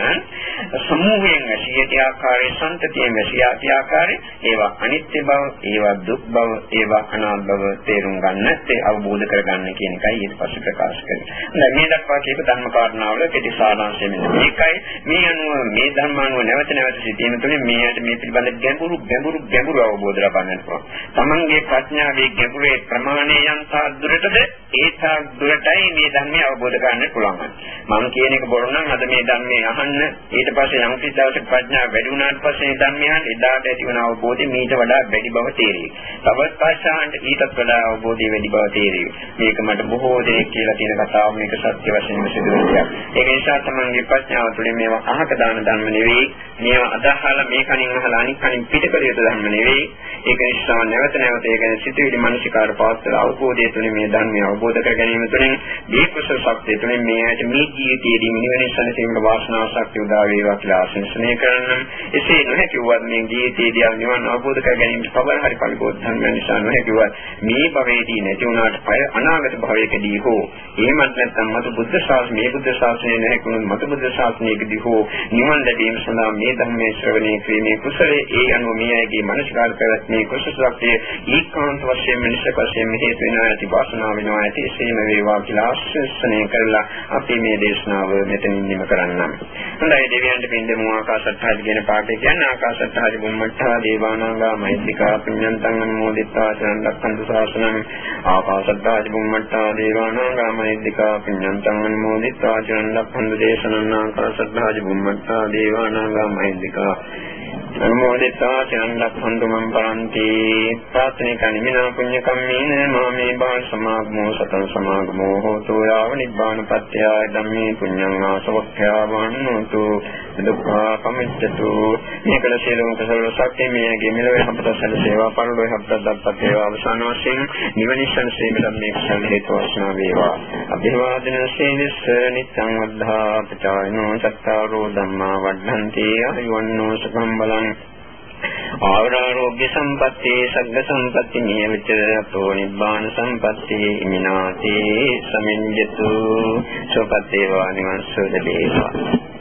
සමූහයෙන් ඇසියටි ආකාරයේ සම්තතියෙන් ඇසියටි ආකාරය ඒවා අනිත්‍ය බව, ඒවා දුක් බව, ඒවා අනාත්ම බව තේරුම් ගන්න, ඒ අවබෝධ කරගන්න කියන එකයි ඊට පස්සේ ප්‍රකාශ කරන්නේ. හොඳයි මේ දක්වා කියපු ධර්ම කාරණාවල කෙටි සාරාංශය මෙන්න මේකයි. මේ අනුව මේ ධර්මානුව නැවත නැවත සිටීම තුළින් මේකට මේ පිළිබඳ ගැඹුරු ගැඹුරු ගැඹුරු අවබෝධ ලබන්නට පුළුවන්. තමන්ගේ ප්‍රඥාවේ ගැඹුරේ ප්‍රමාණය යම් තාක් දුරටද ඒ තාක් දුරටයි මේ ධර්මය අවබෝධ කරගන්න පුළුවන්. මම කියන එක බොරු නම් අද මේ ධර්මයේ අහන්න ඊට පස්සේ යම් කිසි දවසක ප්‍රඥාව වැඩි වුණාට පස්සේ මේ ධර්මය අහන්න එදාට ඇතිවන අවබෝධය මීට වඩා වැඩි බව තේරෙයි. තවත් පස්සාන්ට ඊටත් වඩා අවබෝධය වැඩි බව තේරෙයි. මේක මට බොහෝ දෙනෙක් කියලා තියෙන කතාව මේක සත්‍ය වශයෙන්ම සිදු වෙන දෙයක්. ඒක නිසා තමන්ගේ ප්‍රඥාව තුළින් මේවා අහක දාන ධර්ම නෙවෙයි. මේවා අදහලා මේ කණින් අහලා අනිත් කණින් පිටකල යුතු ධර්ම නෙවෙයි. ඒක නිසා නැවත නැවත ඒ ගැන සිතුවිලි මනසිකාර පවත්වලා අවබෝධය තුළින් මේ ධර්මය අවබෝධ කර ගැනීම තුළින් මේ කුසල ශක්තිය තුළින් මේ ඇයට මේ ජීවිතයේදී නිවන සැනසීමේ වාසනාව ශක්තිය උදා වේවා කියලා ආශිර්වාද කරනවා. එසේ නොහැකි වුවත් මේ ජීවිතයේදී නිවන් අවබෝධ කර ගැනීම කවර හරි පරිබෝධ ධර්මයන් නිසා නොහැකිවත් මේ භවයේදී නැති වුණාට පය අනාගත භවයකදී හෝ එහෙමත් නැත්නම් මතු බුද්ධ ශාසනය මේ බුද්ධ ශාසනය නැහැකුණු මතු බුද්ධ ශාසනයකදී හෝ නිවන් ලැබීම සඳහා මේ ධර්මයේ ශ්‍රවණය කිරීමේ කුසලයේ ඒ අනුව මේ අයගේ මනසකාර පැවැත්මේ කුසල ශක්තිය ඒකාන්ත වශයෙන් මිනිසක වශයෙන් හේතු වෙනවා ඇති වාසනාව වෙනවා ඇති එසේම වේවා කියලා ආශිර්වාදනය කරලා අපි මේ දේශනාව මෙතනින් නිම කරන්නම්. හොඳයි දෙවියන්ට පින්දමු ආකාශත්හාදි කියන පාඩේ කියන්නේ ආකාශත්හාදි බුම්මත්තා දේවානාගා මෛත්‍රිකා පුඤ්ඤන්තං අනුමෝදිත්වා චරණ ලක්ඛන්තු ශාසනං ආකාශත්තා චුම්මත්තා දේවානාගා මෛත්‍රිකා පුඤ්ඤන්තං අනුමෝදිත්වා චරණ ලක්ඛන්තු දේශනං ආකාශත්තා චුම්මත්තා දේවානාගා මෛත්‍රිකා අනුමෝදිතා චරණ ලක්ඛන්තු මම් පරන්ති ප්‍රාර්ථනික නිමිනා පුඤ්ඤ කම්මේන මාමේ බාල සමාගමෝ සතං සමාගමෝ හෝතු යාව නිබ්බාන පත්‍ය ධම්මේ පුඤ්ඤං ආසවක්ඛ්‍යා වන්නෝතු දුක්ඛා පමිච්ඡතු මේකල සියලුම කුසල ශක්තිය මේගේ මෙලොවේ අපට සැලසේවා පරලොවේ අපට දත්පත් වේවා අවසාන වශයෙන් නිවනිසන් සීමෙන් මේ කුසල හේතු වස්නා වේවා. අභිවාදන සේනස් නිත්‍යං වද්ධා පචායනෝ සත්තාරෝ ධම්මා වඩ්ඩන්ති. ආයුවන්නෝ සුඛම් බලං ආරෝග්‍ය සම්පatti සග්ග සම්පatti නියමිත අපෝ නිබ්බාන සම්පatti ඉමිනාති සමිඤ්ඤතු සෝපත්තේවා නිවන් සෝද දේවා